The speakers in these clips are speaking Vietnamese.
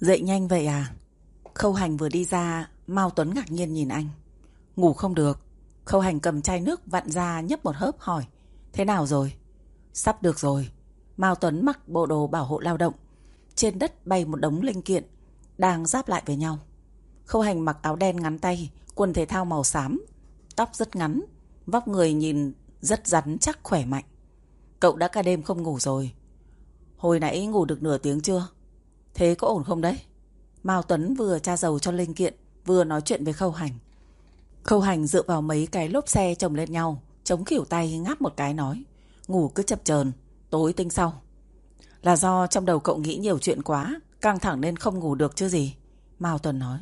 Dậy nhanh vậy à? Khâu Hành vừa đi ra, Mao Tuấn ngạc nhiên nhìn anh. Ngủ không được. Khâu Hành cầm chai nước vặn ra nhấp một hớp hỏi. Thế nào rồi? Sắp được rồi. Mao Tuấn mặc bộ đồ bảo hộ lao động. Trên đất bay một đống linh kiện, đang giáp lại với nhau. Khâu Hành mặc áo đen ngắn tay, quần thể thao màu xám, tóc rất ngắn, vóc người nhìn rất rắn chắc khỏe mạnh. Cậu đã cả đêm không ngủ rồi. Hồi nãy ngủ được nửa tiếng chưa? Thế có ổn không đấy? Mao Tuấn vừa tra dầu cho linh kiện, vừa nói chuyện với Khâu Hành. Khâu Hành dựa vào mấy cái lốp xe chồng lên nhau, chống khỉu tay ngáp một cái nói. Ngủ cứ chập chờn tối tinh sau. Là do trong đầu cậu nghĩ nhiều chuyện quá, căng thẳng nên không ngủ được chứ gì. Mao Tuấn nói.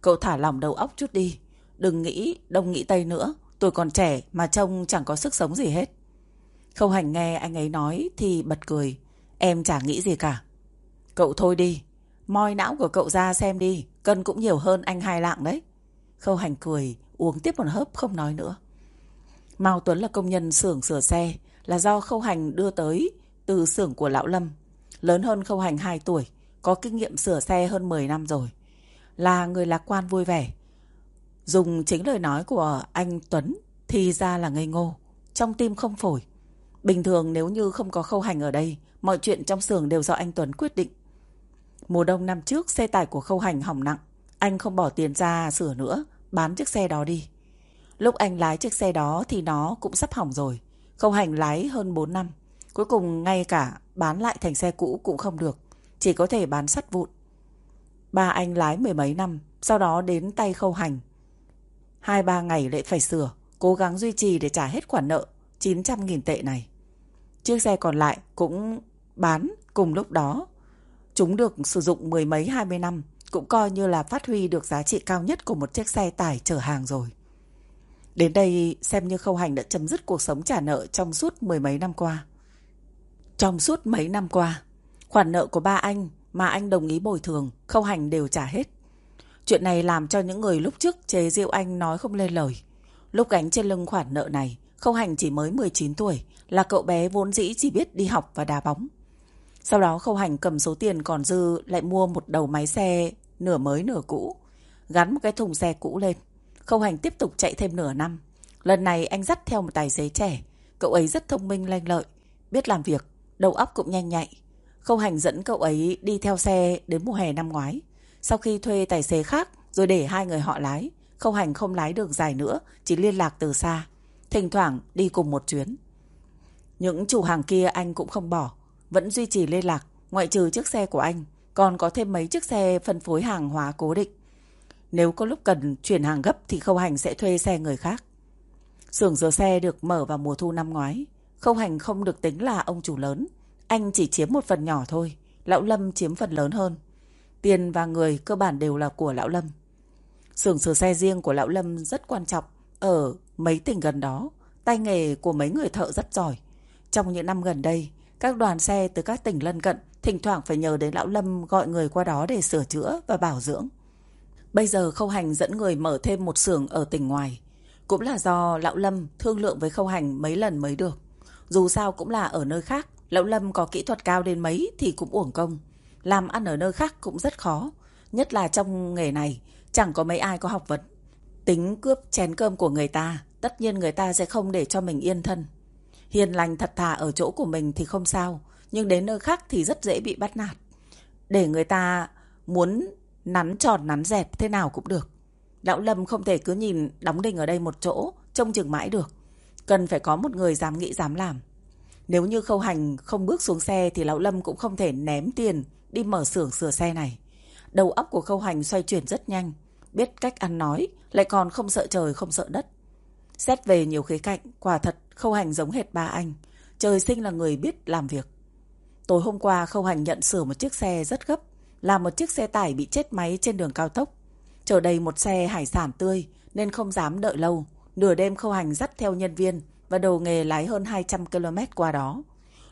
Cậu thả lỏng đầu óc chút đi. Đừng nghĩ đông nghĩ tây nữa. Tôi còn trẻ mà trông chẳng có sức sống gì hết. Khâu Hành nghe anh ấy nói thì bật cười. Em chả nghĩ gì cả. Cậu thôi đi. Moi não của cậu ra xem đi. Cân cũng nhiều hơn anh hai lạng đấy. Khâu Hành cười, uống tiếp một hớp không nói nữa. Mao Tuấn là công nhân xưởng sửa xe, là do Khâu Hành đưa tới từ xưởng của Lão Lâm. Lớn hơn Khâu Hành 2 tuổi, có kinh nghiệm sửa xe hơn 10 năm rồi. Là người lạc quan vui vẻ. Dùng chính lời nói của anh Tuấn thì ra là ngây ngô, trong tim không phổi. Bình thường nếu như không có Khâu Hành ở đây, mọi chuyện trong xưởng đều do anh Tuấn quyết định. Mùa đông năm trước, xe tải của Khâu Hành hỏng nặng. Anh không bỏ tiền ra sửa nữa, bán chiếc xe đó đi. Lúc anh lái chiếc xe đó thì nó cũng sắp hỏng rồi. Khâu Hành lái hơn 4 năm. Cuối cùng ngay cả bán lại thành xe cũ cũng không được. Chỉ có thể bán sắt vụn. Ba anh lái mười mấy năm, sau đó đến tay Khâu Hành. Hai ba ngày lại phải sửa, cố gắng duy trì để trả hết khoản nợ 900.000 tệ này. Chiếc xe còn lại cũng bán cùng lúc đó. Chúng được sử dụng mười mấy hai mươi năm, cũng coi như là phát huy được giá trị cao nhất của một chiếc xe tải chở hàng rồi. Đến đây xem như Khâu Hành đã chấm dứt cuộc sống trả nợ trong suốt mười mấy năm qua. Trong suốt mấy năm qua, khoản nợ của ba anh mà anh đồng ý bồi thường, Khâu Hành đều trả hết. Chuyện này làm cho những người lúc trước chế giễu anh nói không lên lời. Lúc gánh trên lưng khoản nợ này, Khâu Hành chỉ mới 19 tuổi, là cậu bé vốn dĩ chỉ biết đi học và đá bóng. Sau đó Khâu Hành cầm số tiền còn dư lại mua một đầu máy xe nửa mới nửa cũ, gắn một cái thùng xe cũ lên. Khâu Hành tiếp tục chạy thêm nửa năm. Lần này anh dắt theo một tài xế trẻ, cậu ấy rất thông minh lanh lợi, biết làm việc, đầu óc cũng nhanh nhạy. Khâu Hành dẫn cậu ấy đi theo xe đến mùa hè năm ngoái. Sau khi thuê tài xế khác rồi để hai người họ lái, Khâu Hành không lái đường dài nữa, chỉ liên lạc từ xa. Thỉnh thoảng đi cùng một chuyến. Những chủ hàng kia anh cũng không bỏ, vẫn duy trì liên lạc, ngoại trừ chiếc xe của anh, còn có thêm mấy chiếc xe phân phối hàng hóa cố định. Nếu có lúc cần chuyển hàng gấp thì Khâu Hành sẽ thuê xe người khác. Xưởng rửa xe được mở vào mùa thu năm ngoái. Khâu Hành không được tính là ông chủ lớn. Anh chỉ chiếm một phần nhỏ thôi. Lão Lâm chiếm phần lớn hơn. Tiền và người cơ bản đều là của Lão Lâm. Xưởng sửa xe riêng của Lão Lâm rất quan trọng. Ở mấy tỉnh gần đó, tay nghề của mấy người thợ rất giỏi. Trong những năm gần đây, các đoàn xe từ các tỉnh lân cận thỉnh thoảng phải nhờ đến Lão Lâm gọi người qua đó để sửa chữa và bảo dưỡng. Bây giờ Khâu Hành dẫn người mở thêm một xưởng ở tỉnh ngoài. Cũng là do Lão Lâm thương lượng với Khâu Hành mấy lần mới được. Dù sao cũng là ở nơi khác, Lão Lâm có kỹ thuật cao đến mấy thì cũng uổng công. Làm ăn ở nơi khác cũng rất khó. Nhất là trong nghề này, chẳng có mấy ai có học vấn. Tính cướp chén cơm của người ta, tất nhiên người ta sẽ không để cho mình yên thân. Hiền lành thật thà ở chỗ của mình thì không sao, nhưng đến nơi khác thì rất dễ bị bắt nạt. Để người ta muốn nắn tròn nắn dẹt thế nào cũng được. Lão Lâm không thể cứ nhìn đóng đinh ở đây một chỗ, trông chừng mãi được. Cần phải có một người dám nghĩ dám làm. Nếu như khâu hành không bước xuống xe thì Lão Lâm cũng không thể ném tiền đi mở xưởng sửa xe này. Đầu óc của khâu hành xoay chuyển rất nhanh, biết cách ăn nói, lại còn không sợ trời không sợ đất. Xét về nhiều khía cạnh, quả thật khâu hành giống hệt ba anh. Trời sinh là người biết làm việc. Tối hôm qua khâu hành nhận sửa một chiếc xe rất gấp, là một chiếc xe tải bị chết máy trên đường cao tốc. Chở đầy một xe hải sản tươi nên không dám đợi lâu. Nửa đêm khâu hành dắt theo nhân viên và đầu nghề lái hơn 200 km qua đó.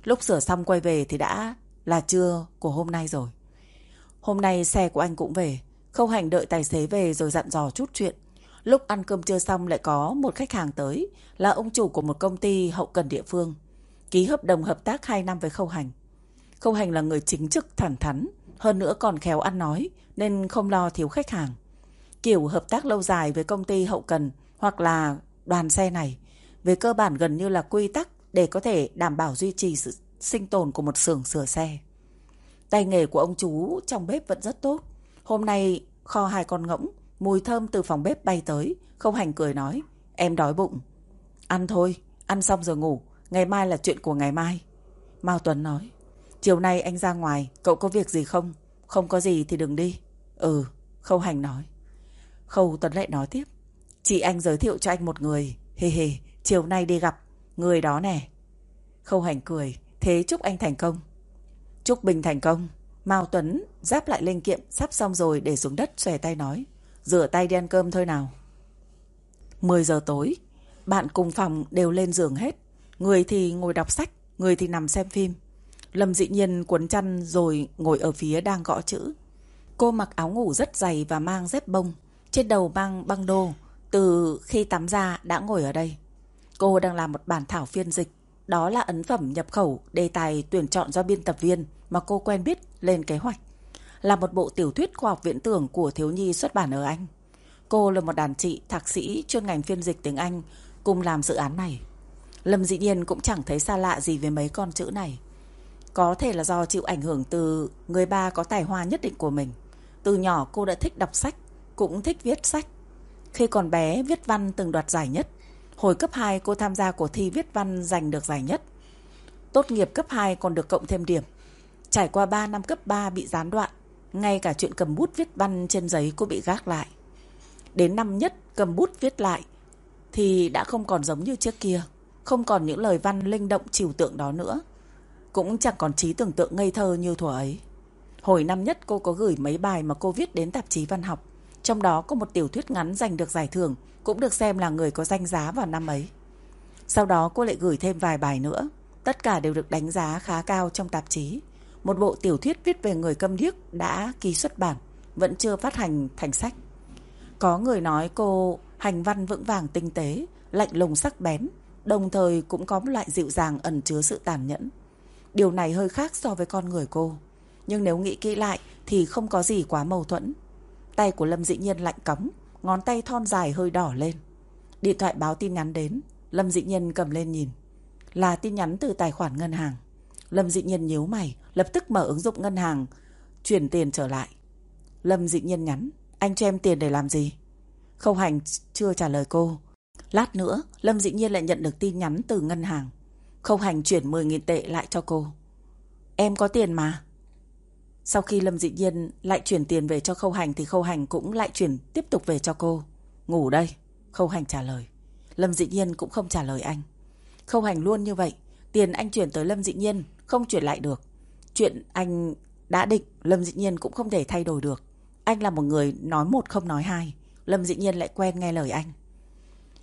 Lúc sửa xong quay về thì đã là trưa của hôm nay rồi. Hôm nay xe của anh cũng về. Khâu hành đợi tài xế về rồi dặn dò chút chuyện. Lúc ăn cơm trưa xong lại có một khách hàng tới là ông chủ của một công ty hậu cần địa phương. Ký hợp đồng hợp tác 2 năm với Khâu Hành. Khâu Hành là người chính trực thẳng thắn, hơn nữa còn khéo ăn nói nên không lo thiếu khách hàng. Kiểu hợp tác lâu dài với công ty hậu cần hoặc là đoàn xe này, về cơ bản gần như là quy tắc để có thể đảm bảo duy trì sự sinh tồn của một xưởng sửa xe. Tay nghề của ông chú trong bếp vẫn rất tốt. Hôm nay kho hai con ngỗng, mùi thơm từ phòng bếp bay tới, không hành cười nói, em đói bụng. Ăn thôi, ăn xong rồi ngủ, ngày mai là chuyện của ngày mai. Mao Tuấn nói, chiều nay anh ra ngoài, cậu có việc gì không? Không có gì thì đừng đi. Ừ, Khâu Hành nói. Khâu Tuấn lại nói tiếp, chị anh giới thiệu cho anh một người, hề hề, chiều nay đi gặp, người đó nè. Khâu Hành cười, thế chúc anh thành công. Chúc Bình thành công. Mao Tuấn giáp lại linh kiệm sắp xong rồi để xuống đất xòe tay nói. Rửa tay đi ăn cơm thôi nào. 10 giờ tối, bạn cùng phòng đều lên giường hết. Người thì ngồi đọc sách, người thì nằm xem phim. Lâm dị nhiên cuốn chăn rồi ngồi ở phía đang gõ chữ. Cô mặc áo ngủ rất dày và mang dép bông. Trên đầu mang băng đô. Từ khi tắm ra đã ngồi ở đây. Cô đang làm một bản thảo phiên dịch. Đó là ấn phẩm nhập khẩu đề tài tuyển chọn do biên tập viên mà cô quen biết lên kế hoạch. Là một bộ tiểu thuyết khoa học viễn tưởng của thiếu nhi xuất bản ở Anh. Cô là một đàn chị thạc sĩ chuyên ngành phiên dịch tiếng Anh cùng làm dự án này. Lâm dĩ nhiên cũng chẳng thấy xa lạ gì với mấy con chữ này. Có thể là do chịu ảnh hưởng từ người ba có tài hoa nhất định của mình. Từ nhỏ cô đã thích đọc sách, cũng thích viết sách. Khi còn bé, viết văn từng đoạt giải nhất. Hồi cấp 2 cô tham gia cuộc thi viết văn giành được giải nhất. Tốt nghiệp cấp 2 còn được cộng thêm điểm. Trải qua 3 năm cấp 3 bị gián đoạn, ngay cả chuyện cầm bút viết văn trên giấy cũng bị gác lại. Đến năm nhất cầm bút viết lại thì đã không còn giống như trước kia, không còn những lời văn linh động trừu tượng đó nữa. Cũng chẳng còn trí tưởng tượng ngây thơ như thuở ấy. Hồi năm nhất cô có gửi mấy bài mà cô viết đến tạp chí văn học, trong đó có một tiểu thuyết ngắn giành được giải thưởng, cũng được xem là người có danh giá vào năm ấy. Sau đó cô lại gửi thêm vài bài nữa, tất cả đều được đánh giá khá cao trong tạp chí. Một bộ tiểu thuyết viết về người câm điếc đã ký xuất bản, vẫn chưa phát hành thành sách. Có người nói cô hành văn vững vàng tinh tế, lạnh lùng sắc bén, đồng thời cũng có một loại dịu dàng ẩn chứa sự tàn nhẫn. Điều này hơi khác so với con người cô. Nhưng nếu nghĩ kỹ lại thì không có gì quá mâu thuẫn. Tay của Lâm dĩ nhiên lạnh cống, ngón tay thon dài hơi đỏ lên. Điện thoại báo tin nhắn đến, Lâm dĩ nhiên cầm lên nhìn. Là tin nhắn từ tài khoản ngân hàng. Lâm dị nhiên nhíu mày, lập tức mở ứng dụng ngân hàng, chuyển tiền trở lại. Lâm dị nhiên nhắn, anh cho em tiền để làm gì? Khâu hành chưa trả lời cô. Lát nữa, Lâm dị nhiên lại nhận được tin nhắn từ ngân hàng. Khâu hành chuyển 10.000 tệ lại cho cô. Em có tiền mà. Sau khi Lâm dị nhiên lại chuyển tiền về cho khâu hành thì khâu hành cũng lại chuyển tiếp tục về cho cô. Ngủ đây. Khâu hành trả lời. Lâm dị nhiên cũng không trả lời anh. Khâu hành luôn như vậy. Tiền anh chuyển tới Lâm dị nhiên không chuyển lại được. Chuyện anh đã định, Lâm Dĩ Nhiên cũng không thể thay đổi được. Anh là một người nói một không nói hai. Lâm Dĩ Nhiên lại quen nghe lời anh.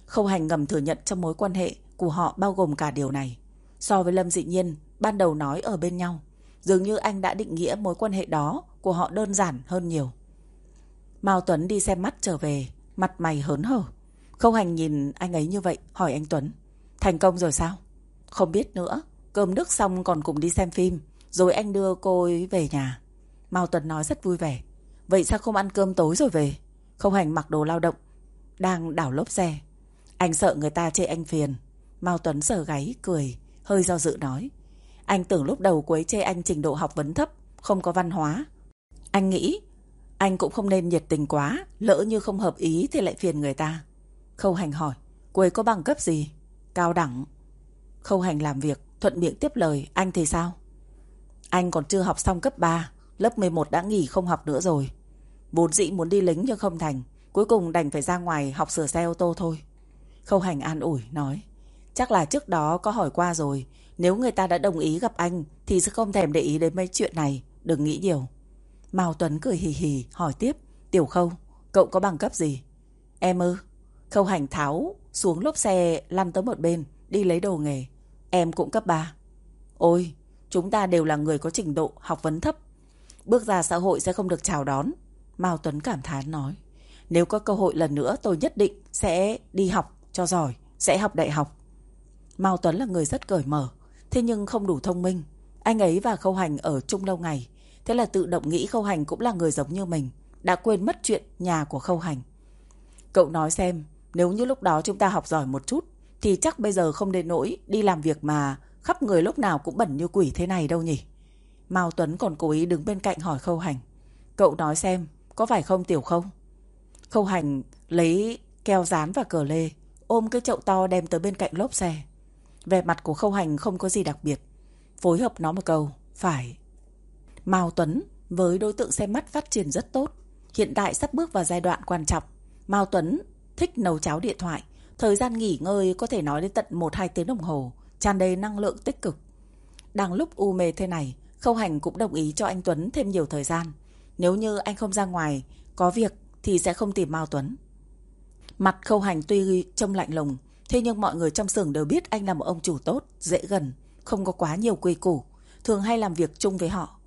Khâu hành ngầm thừa nhận trong mối quan hệ của họ bao gồm cả điều này. So với Lâm Dĩ Nhiên, ban đầu nói ở bên nhau, dường như anh đã định nghĩa mối quan hệ đó của họ đơn giản hơn nhiều. Mao Tuấn đi xem mắt trở về, mặt mày hớn hở. Khâu hành nhìn anh ấy như vậy, hỏi anh Tuấn. Thành công rồi sao? Không biết nữa. Cơm nước xong còn cùng đi xem phim rồi anh đưa cô ấy về nhà. Mao Tuấn nói rất vui vẻ. Vậy sao không ăn cơm tối rồi về? Không hành mặc đồ lao động. Đang đảo lốp xe. Anh sợ người ta chê anh phiền. Mao Tuấn sờ gáy cười Hơi do dự nói. Anh tưởng lúc đầu cô ấy chê anh trình độ học vấn thấp Không có văn hóa. Anh nghĩ Anh cũng không nên nhiệt tình quá Lỡ như không hợp ý thì lại phiền người ta. Khâu hành hỏi Cô ấy có bằng cấp gì? Cao đẳng. Khâu hành làm việc Thuận miệng tiếp lời, anh thì sao? Anh còn chưa học xong cấp 3, lớp 11 đã nghỉ không học nữa rồi. Vốn dĩ muốn đi lính nhưng không thành, cuối cùng đành phải ra ngoài học sửa xe ô tô thôi. Khâu hành an ủi, nói. Chắc là trước đó có hỏi qua rồi, nếu người ta đã đồng ý gặp anh thì sẽ không thèm để ý đến mấy chuyện này, đừng nghĩ nhiều. Mao Tuấn cười hì hì, hỏi tiếp. Tiểu Khâu, cậu có bằng cấp gì? Em ư? Khâu hành tháo xuống lốp xe lăn tới một bên, đi lấy đồ nghề. Em cũng cấp 3. Ôi, chúng ta đều là người có trình độ học vấn thấp. Bước ra xã hội sẽ không được chào đón. Mao Tuấn cảm thán nói. Nếu có cơ hội lần nữa tôi nhất định sẽ đi học cho giỏi, sẽ học đại học. Mao Tuấn là người rất cởi mở, thế nhưng không đủ thông minh. Anh ấy và Khâu Hành ở chung lâu ngày, Thế là tự động nghĩ Khâu Hành cũng là người giống như mình, đã quên mất chuyện nhà của Khâu Hành. Cậu nói xem, nếu như lúc đó chúng ta học giỏi một chút, thì chắc bây giờ không đến nỗi đi làm việc mà khắp người lúc nào cũng bẩn như quỷ thế này đâu nhỉ. Mao Tuấn còn cố ý đứng bên cạnh hỏi Khâu Hành. Cậu nói xem, có phải không Tiểu không? Khâu Hành lấy keo dán và cờ lê, ôm cái chậu to đem tới bên cạnh lốp xe. Về mặt của Khâu Hành không có gì đặc biệt. Phối hợp nó một câu, phải. Mao Tuấn với đối tượng xem mắt phát triển rất tốt. Hiện tại sắp bước vào giai đoạn quan trọng. Mao Tuấn thích nấu cháo điện thoại. Thời gian nghỉ ngơi có thể nói đến tận 1-2 tiếng đồng hồ, tràn đầy năng lượng tích cực. Đang lúc u mê thế này, Khâu Hành cũng đồng ý cho anh Tuấn thêm nhiều thời gian. Nếu như anh không ra ngoài, có việc thì sẽ không tìm Mao Tuấn. Mặt Khâu Hành tuy trông lạnh lùng, thế nhưng mọi người trong xưởng đều biết anh là một ông chủ tốt, dễ gần, không có quá nhiều quy củ, thường hay làm việc chung với họ.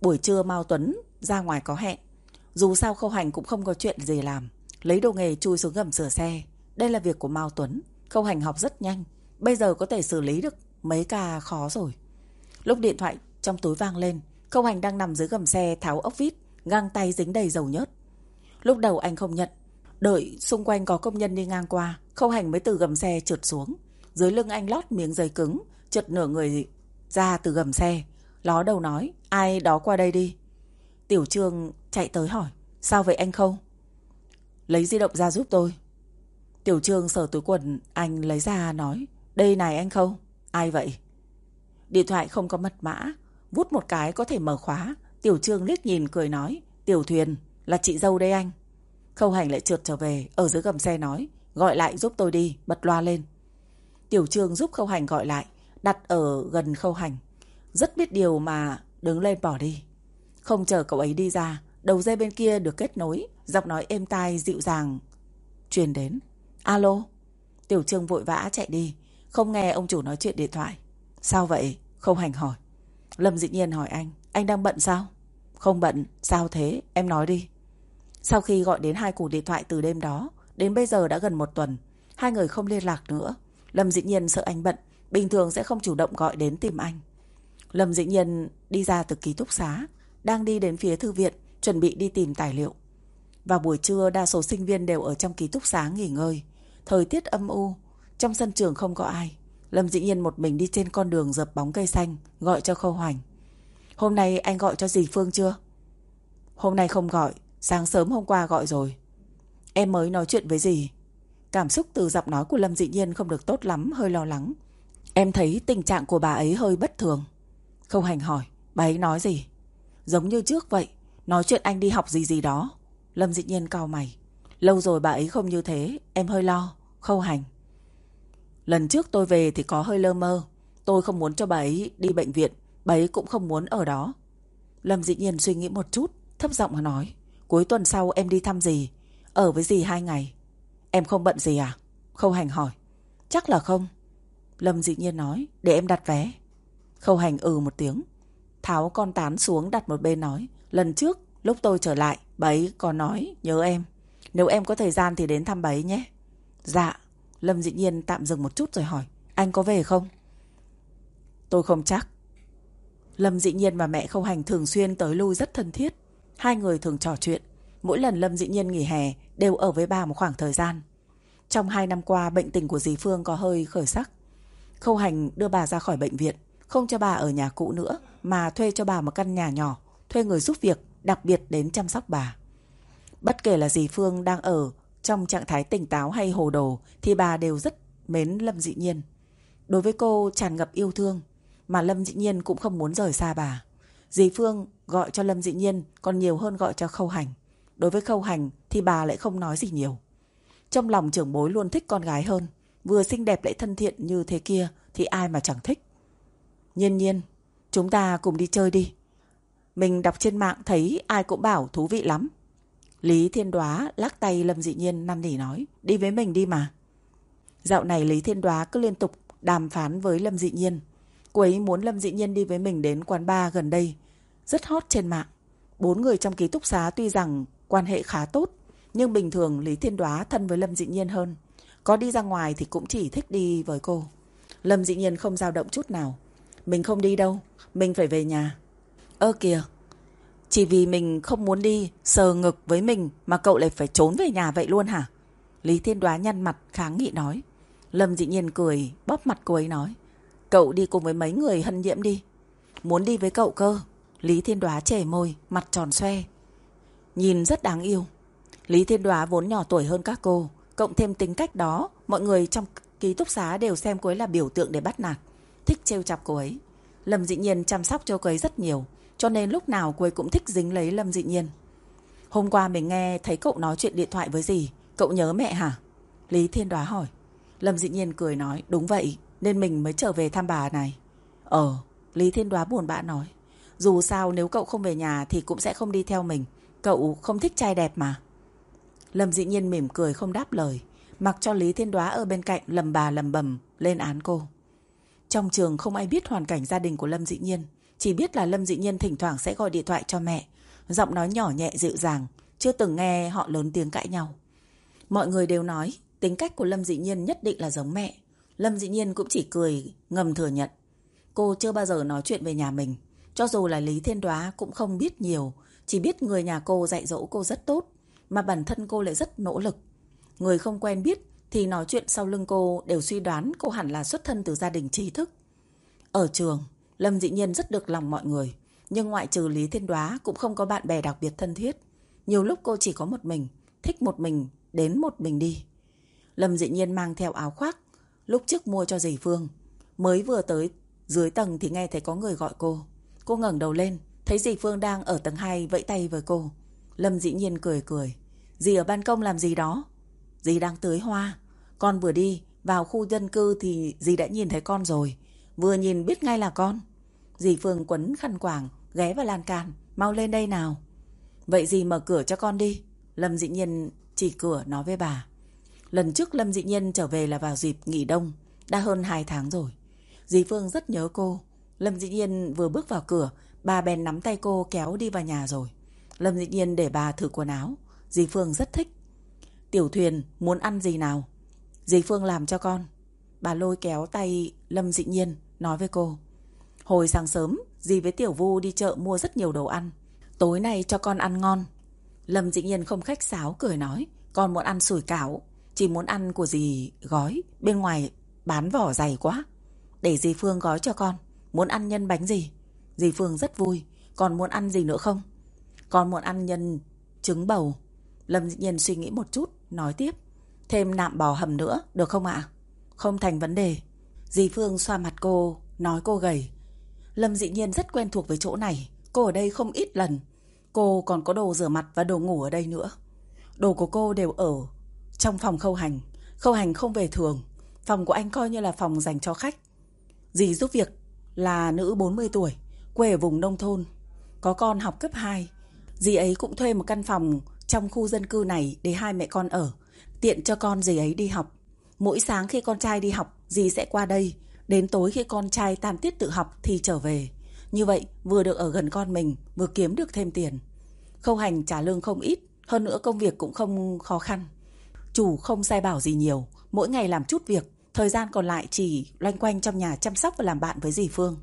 Buổi trưa Mao Tuấn ra ngoài có hẹn, dù sao Khâu Hành cũng không có chuyện gì làm, lấy đồ nghề chui xuống gầm sửa xe. Đây là việc của Mao Tuấn, Khâu Hành học rất nhanh, bây giờ có thể xử lý được mấy ca khó rồi. Lúc điện thoại trong túi vang lên, Khâu Hành đang nằm dưới gầm xe tháo ốc vít, găng tay dính đầy dầu nhớt. Lúc đầu anh không nhận, đợi xung quanh có công nhân đi ngang qua, Khâu Hành mới từ gầm xe trượt xuống. Dưới lưng anh lót miếng giấy cứng, trượt nửa người ra từ gầm xe. Ló đầu nói, ai đó qua đây đi. Tiểu Trương chạy tới hỏi, sao vậy anh không? Lấy di động ra giúp tôi. Tiểu Trương sở túi quần, anh lấy ra nói, đây này anh Khâu, ai vậy? Điện thoại không có mật mã, vút một cái có thể mở khóa. Tiểu Trương liếc nhìn cười nói, Tiểu Thuyền, là chị dâu đây anh. Khâu Hành lại trượt trở về, ở dưới gầm xe nói, gọi lại giúp tôi đi, bật loa lên. Tiểu Trương giúp Khâu Hành gọi lại, đặt ở gần Khâu Hành. Rất biết điều mà đứng lên bỏ đi. Không chờ cậu ấy đi ra, đầu dây bên kia được kết nối, giọng nói êm tai dịu dàng truyền đến. Alo? Tiểu Trương vội vã chạy đi, không nghe ông chủ nói chuyện điện thoại. Sao vậy? Không hành hỏi. Lâm dĩ nhiên hỏi anh, anh đang bận sao? Không bận, sao thế? Em nói đi. Sau khi gọi đến hai cuộc điện thoại từ đêm đó, đến bây giờ đã gần một tuần, hai người không liên lạc nữa. Lâm dĩ nhiên sợ anh bận, bình thường sẽ không chủ động gọi đến tìm anh. Lâm dĩ nhiên đi ra từ ký túc xá, đang đi đến phía thư viện, chuẩn bị đi tìm tài liệu. Vào buổi trưa, đa số sinh viên đều ở trong ký túc xá nghỉ ngơi. Thời tiết âm u, trong sân trường không có ai. Lâm dĩ nhiên một mình đi trên con đường dập bóng cây xanh, gọi cho Khâu Hoành. Hôm nay anh gọi cho dì Phương chưa? Hôm nay không gọi, sáng sớm hôm qua gọi rồi. Em mới nói chuyện với dì. Cảm xúc từ giọng nói của Lâm dĩ nhiên không được tốt lắm, hơi lo lắng. Em thấy tình trạng của bà ấy hơi bất thường. Khâu Hành hỏi, bà ấy nói gì? Giống như trước vậy, nói chuyện anh đi học gì gì đó. Lâm dĩ nhiên cao mày. Lâu rồi bà ấy không như thế, em hơi lo. Khâu Hành. Lần trước tôi về thì có hơi lơ mơ. Tôi không muốn cho bà ấy đi bệnh viện. Bà ấy cũng không muốn ở đó. Lâm dĩ nhiên suy nghĩ một chút, thấp giọng mà nói. Cuối tuần sau em đi thăm gì? Ở với gì hai ngày? Em không bận gì à? Khâu Hành hỏi. Chắc là không. Lâm dĩ nhiên nói, để em đặt vé. Khâu Hành ừ một tiếng. Tháo con tán xuống đặt một bên nói. Lần trước, lúc tôi trở lại, bà ấy còn nói, nhớ em. Nếu em có thời gian thì đến thăm bà ấy nhé. Dạ. Lâm dĩ nhiên tạm dừng một chút rồi hỏi, Anh có về không? Tôi không chắc. Lâm dĩ nhiên và mẹ Khâu Hành thường xuyên tới lui rất thân thiết. Hai người thường trò chuyện. Mỗi lần Lâm dĩ nhiên nghỉ hè Đều ở với bà một khoảng thời gian. Trong hai năm qua, bệnh tình của dì Phương có hơi khởi sắc. Khâu Hành đưa bà ra khỏi bệnh viện, Không cho bà ở nhà cũ nữa, Mà thuê cho bà một căn nhà nhỏ, Thuê người giúp việc, Đặc biệt đến chăm sóc bà. Bất kể là dì Phương đang ở trong trạng thái tỉnh táo hay hồ đồ thì bà đều rất mến Lâm Dị Nhiên. Đối với cô tràn ngập yêu thương mà Lâm Dị Nhiên cũng không muốn rời xa bà. Dì Phương gọi cho Lâm Dị Nhiên còn nhiều hơn gọi cho Khâu Hành. Đối với Khâu Hành thì bà lại không nói gì nhiều. Trong lòng trưởng bối luôn thích con gái hơn. Vừa xinh đẹp lại thân thiện như thế kia thì ai mà chẳng thích. Nhiên nhiên, chúng ta cùng đi chơi đi. Mình đọc trên mạng thấy ai cũng bảo thú vị lắm. Lý Thiên Đoá lắc tay Lâm Dị Nhiên năn nỉ nói, đi với mình đi mà. Dạo này Lý Thiên Đoá cứ liên tục đàm phán với Lâm Dị Nhiên. Cô ấy muốn Lâm Dị Nhiên đi với mình đến quán bar gần đây, rất hot trên mạng. Bốn người trong ký túc xá tuy rằng quan hệ khá tốt, nhưng bình thường Lý Thiên Đoá thân với Lâm Dị Nhiên hơn. Có đi ra ngoài thì cũng chỉ thích đi với cô. Lâm Dị Nhiên không dao động chút nào. Mình không đi đâu, mình phải về nhà. Ơ kìa, chỉ vì mình không muốn đi sờ ngực với mình mà cậu lại phải trốn về nhà vậy luôn hả? Lý Thiên Đoá nhăn mặt kháng nghị nói. Lâm dị nhiên cười bóp mặt cô ấy nói. Cậu đi cùng với mấy người hân nhiễm đi. Muốn đi với cậu cơ. Lý Thiên Đoá trẻ môi, mặt tròn xoe. Nhìn rất đáng yêu. Lý Thiên Đoá vốn nhỏ tuổi hơn các cô. Cộng thêm tính cách đó, mọi người trong ký túc xá đều xem cô ấy là biểu tượng để bắt nạt. Thích trêu chọc cô ấy. Lâm dị nhiên chăm sóc cho cô ấy rất nhiều. Cho nên lúc nào cô ấy cũng thích dính lấy Lâm dị nhiên. Hôm qua mình nghe thấy cậu nói chuyện điện thoại với gì Cậu nhớ mẹ hả? Lý Thiên Đoá hỏi. Lâm dị nhiên cười nói, đúng vậy, nên mình mới trở về thăm bà này. Ờ, Lý Thiên Đoá buồn bã nói. Dù sao nếu cậu không về nhà thì cũng sẽ không đi theo mình. Cậu không thích trai đẹp mà. Lâm dị nhiên mỉm cười không đáp lời. Mặc cho Lý Thiên Đoá ở bên cạnh lầm bà lầm bầm lên án cô. Trong trường không ai biết hoàn cảnh gia đình của Lâm dị nhiên. Chỉ biết là Lâm dị nhiên thỉnh thoảng sẽ gọi điện thoại cho mẹ. Giọng nói nhỏ nhẹ dịu dàng. Chưa từng nghe họ lớn tiếng cãi nhau. Mọi người đều nói tính cách của Lâm dị nhiên nhất định là giống mẹ. Lâm dị nhiên cũng chỉ cười ngầm thừa nhận. Cô chưa bao giờ nói chuyện về nhà mình. Cho dù là Lý Thiên Đoá cũng không biết nhiều, chỉ biết người nhà cô dạy dỗ cô rất tốt, mà bản thân cô lại rất nỗ lực. Người không quen biết thì nói chuyện sau lưng cô đều suy đoán cô hẳn là xuất thân từ gia đình trí thức. Ở trường, Lâm dị nhiên rất được lòng mọi người, nhưng ngoại trừ Lý Thiên Đoá cũng không có bạn bè đặc biệt thân thiết. Nhiều lúc cô chỉ có một mình, thích một mình, đến một mình đi. Lâm dị nhiên mang theo áo khoác, lúc trước mua cho dì Phương. Mới vừa tới dưới tầng thì nghe thấy có người gọi cô. Cô ngẩng đầu lên, thấy dì Phương đang ở tầng 2 vẫy tay với cô. Lâm dĩ nhiên cười cười. Dì ở ban công làm gì đó? Dì đang tưới hoa. Con vừa đi vào khu dân cư thì dì đã nhìn thấy con rồi. Vừa nhìn biết ngay là con. Dì Phương quấn khăn quàng, ghé vào lan can. Mau lên đây nào. Vậy dì mở cửa cho con đi. Lâm dĩ nhiên chỉ cửa nói với bà. Lần trước Lâm dị nhiên trở về là vào dịp nghỉ đông. Đã hơn 2 tháng rồi. Dì Phương rất nhớ cô. Lâm dị nhiên vừa bước vào cửa, bà bèn nắm tay cô kéo đi vào nhà rồi. Lâm dị nhiên để bà thử quần áo. Dì Phương rất thích. Tiểu thuyền muốn ăn gì nào? Dì Phương làm cho con. Bà lôi kéo tay Lâm dị nhiên, nói với cô. Hồi sáng sớm, dì với Tiểu Vu đi chợ mua rất nhiều đồ ăn. Tối nay cho con ăn ngon. Lâm dị nhiên không khách sáo cười nói. Con muốn ăn sủi cảo. Chỉ muốn ăn của dì gói. Bên ngoài bán vỏ dày quá. Để dì Phương gói cho con Muốn ăn nhân bánh gì Dì Phương rất vui Còn muốn ăn gì nữa không Con muốn ăn nhân trứng bầu Lâm dị nhiên suy nghĩ một chút Nói tiếp Thêm nạm bò hầm nữa Được không ạ Không thành vấn đề Dì Phương xoa mặt cô Nói cô gầy Lâm dị nhiên rất quen thuộc với chỗ này. Cô ở đây không ít lần. Cô còn có đồ rửa mặt và đồ ngủ ở đây nữa. Đồ của cô đều ở Trong phòng khâu hành. Khâu hành không về thường. Phòng của anh coi như là phòng dành cho khách. Dì giúp việc là nữ 40 tuổi, quê ở vùng nông thôn, có con học cấp 2. Dì ấy cũng thuê một căn phòng trong khu dân cư này để hai mẹ con ở, tiện cho con dì ấy đi học. Mỗi sáng khi con trai đi học, dì sẽ qua đây, đến tối khi con trai tan tiết tự học thì trở về. Như vậy, vừa được ở gần con mình, vừa kiếm được thêm tiền. Khâu hành trả lương không ít, hơn nữa công việc cũng không khó khăn. Chủ không sai bảo gì nhiều, mỗi ngày làm chút việc, Thời gian còn lại chỉ loanh quanh trong nhà chăm sóc và làm bạn với dì Phương.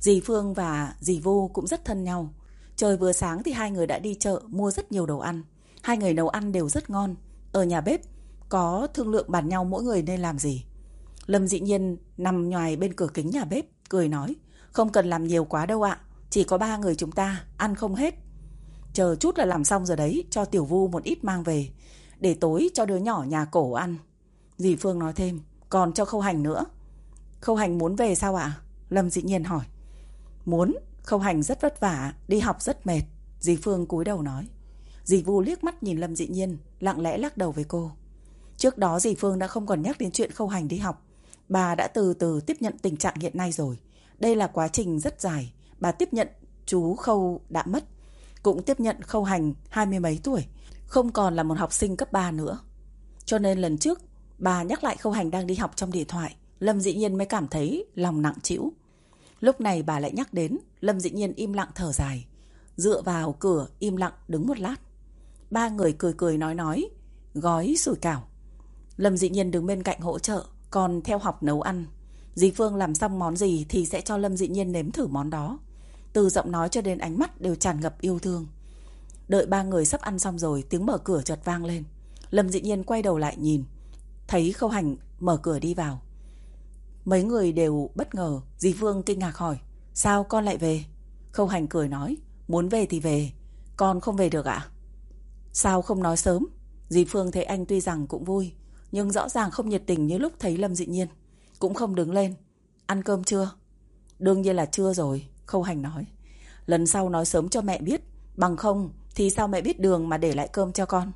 Dì Phương và dì Vô cũng rất thân nhau. Trời vừa sáng thì hai người đã đi chợ mua rất nhiều đồ ăn. Hai người nấu ăn đều rất ngon. Ở nhà bếp có thương lượng bàn nhau mỗi người nên làm gì. Lâm dị nhiên nằm nhòi bên cửa kính nhà bếp, cười nói. Không cần làm nhiều quá đâu ạ. Chỉ có ba người chúng ta, ăn không hết. Chờ chút là làm xong rồi đấy, cho Tiểu Vu một ít mang về. Để tối cho đứa nhỏ nhà cổ ăn. Dì Phương nói thêm. Còn cho khâu hành nữa Khâu hành muốn về sao ạ Lâm dĩ nhiên hỏi Muốn khâu hành rất vất vả Đi học rất mệt Dì Phương cúi đầu nói Dì Vu liếc mắt nhìn Lâm dị nhiên Lặng lẽ lắc đầu với cô Trước đó dì Phương đã không còn nhắc đến chuyện khâu hành đi học Bà đã từ từ tiếp nhận tình trạng hiện nay rồi. Đây là quá trình rất dài. Bà tiếp nhận chú khâu đã mất, Cũng tiếp nhận khâu hành hai mươi mấy tuổi, Không còn là một học sinh cấp 3 nữa. Cho nên lần trước, Bà nhắc lại khâu hành đang đi học trong điện thoại, Lâm dĩ nhiên mới cảm thấy lòng nặng chịu Lúc này bà lại nhắc đến, Lâm dĩ nhiên im lặng thở dài. Dựa vào cửa, im lặng đứng một lát. Ba người cười cười nói nói, Gói sủi cảo. Lâm dĩ nhiên đứng bên cạnh hỗ trợ. Còn theo học nấu ăn Dì Phương làm xong món gì Thì sẽ cho Lâm dị nhiên nếm thử món đó Từ giọng nói cho đến ánh mắt đều tràn ngập yêu thương. Đợi ba người sắp ăn xong rồi, tiếng mở cửa chợt vang lên. Lâm dị nhiên quay đầu lại nhìn, thấy khâu hành mở cửa đi vào. Mấy người đều bất ngờ, dì Phương kinh ngạc hỏi, sao con lại về? Khâu hành cười nói, muốn về thì về, con không về được ạ? Sao không nói sớm? Dì Phương thấy anh tuy rằng cũng vui, nhưng rõ ràng không nhiệt tình như lúc thấy Lâm dị nhiên. Cũng không đứng lên. Ăn cơm chưa? Đương nhiên là chưa rồi, Khâu hành nói. Lần sau nói sớm cho mẹ biết, bằng không thì sao mẹ biết đường mà để lại cơm cho con?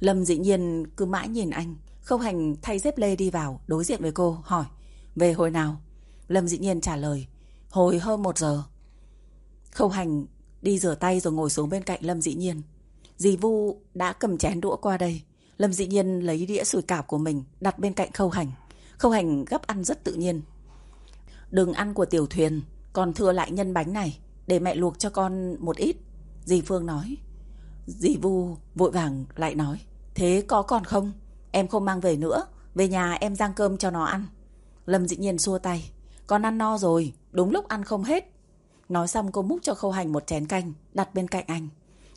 Lâm dị nhiên cứ mãi nhìn anh, Khâu hành thay dép lê đi vào, đối diện với cô, hỏi. Về hồi nào? Lâm dị nhiên trả lời. Hồi hơn một giờ. Khâu hành đi rửa tay rồi ngồi xuống bên cạnh Lâm dĩ nhiên. Dì Vu đã cầm chén đũa qua đây. Lâm dĩ nhiên lấy đĩa sủi cảo của mình đặt bên cạnh khâu hành. Khâu hành gấp ăn rất tự nhiên. Đừng ăn của tiểu thuyền, còn thừa lại nhân bánh này. Để mẹ luộc cho con một ít. Dì Phương nói. Dì Vu vội vàng lại nói. Thế có còn không? Em không mang về nữa. Về nhà em rang cơm cho nó ăn. Lâm dĩ nhiên xua tay. Con ăn no rồi, đúng lúc ăn không hết. Nói xong cô múc cho Khâu Hành một chén canh, đặt bên cạnh anh.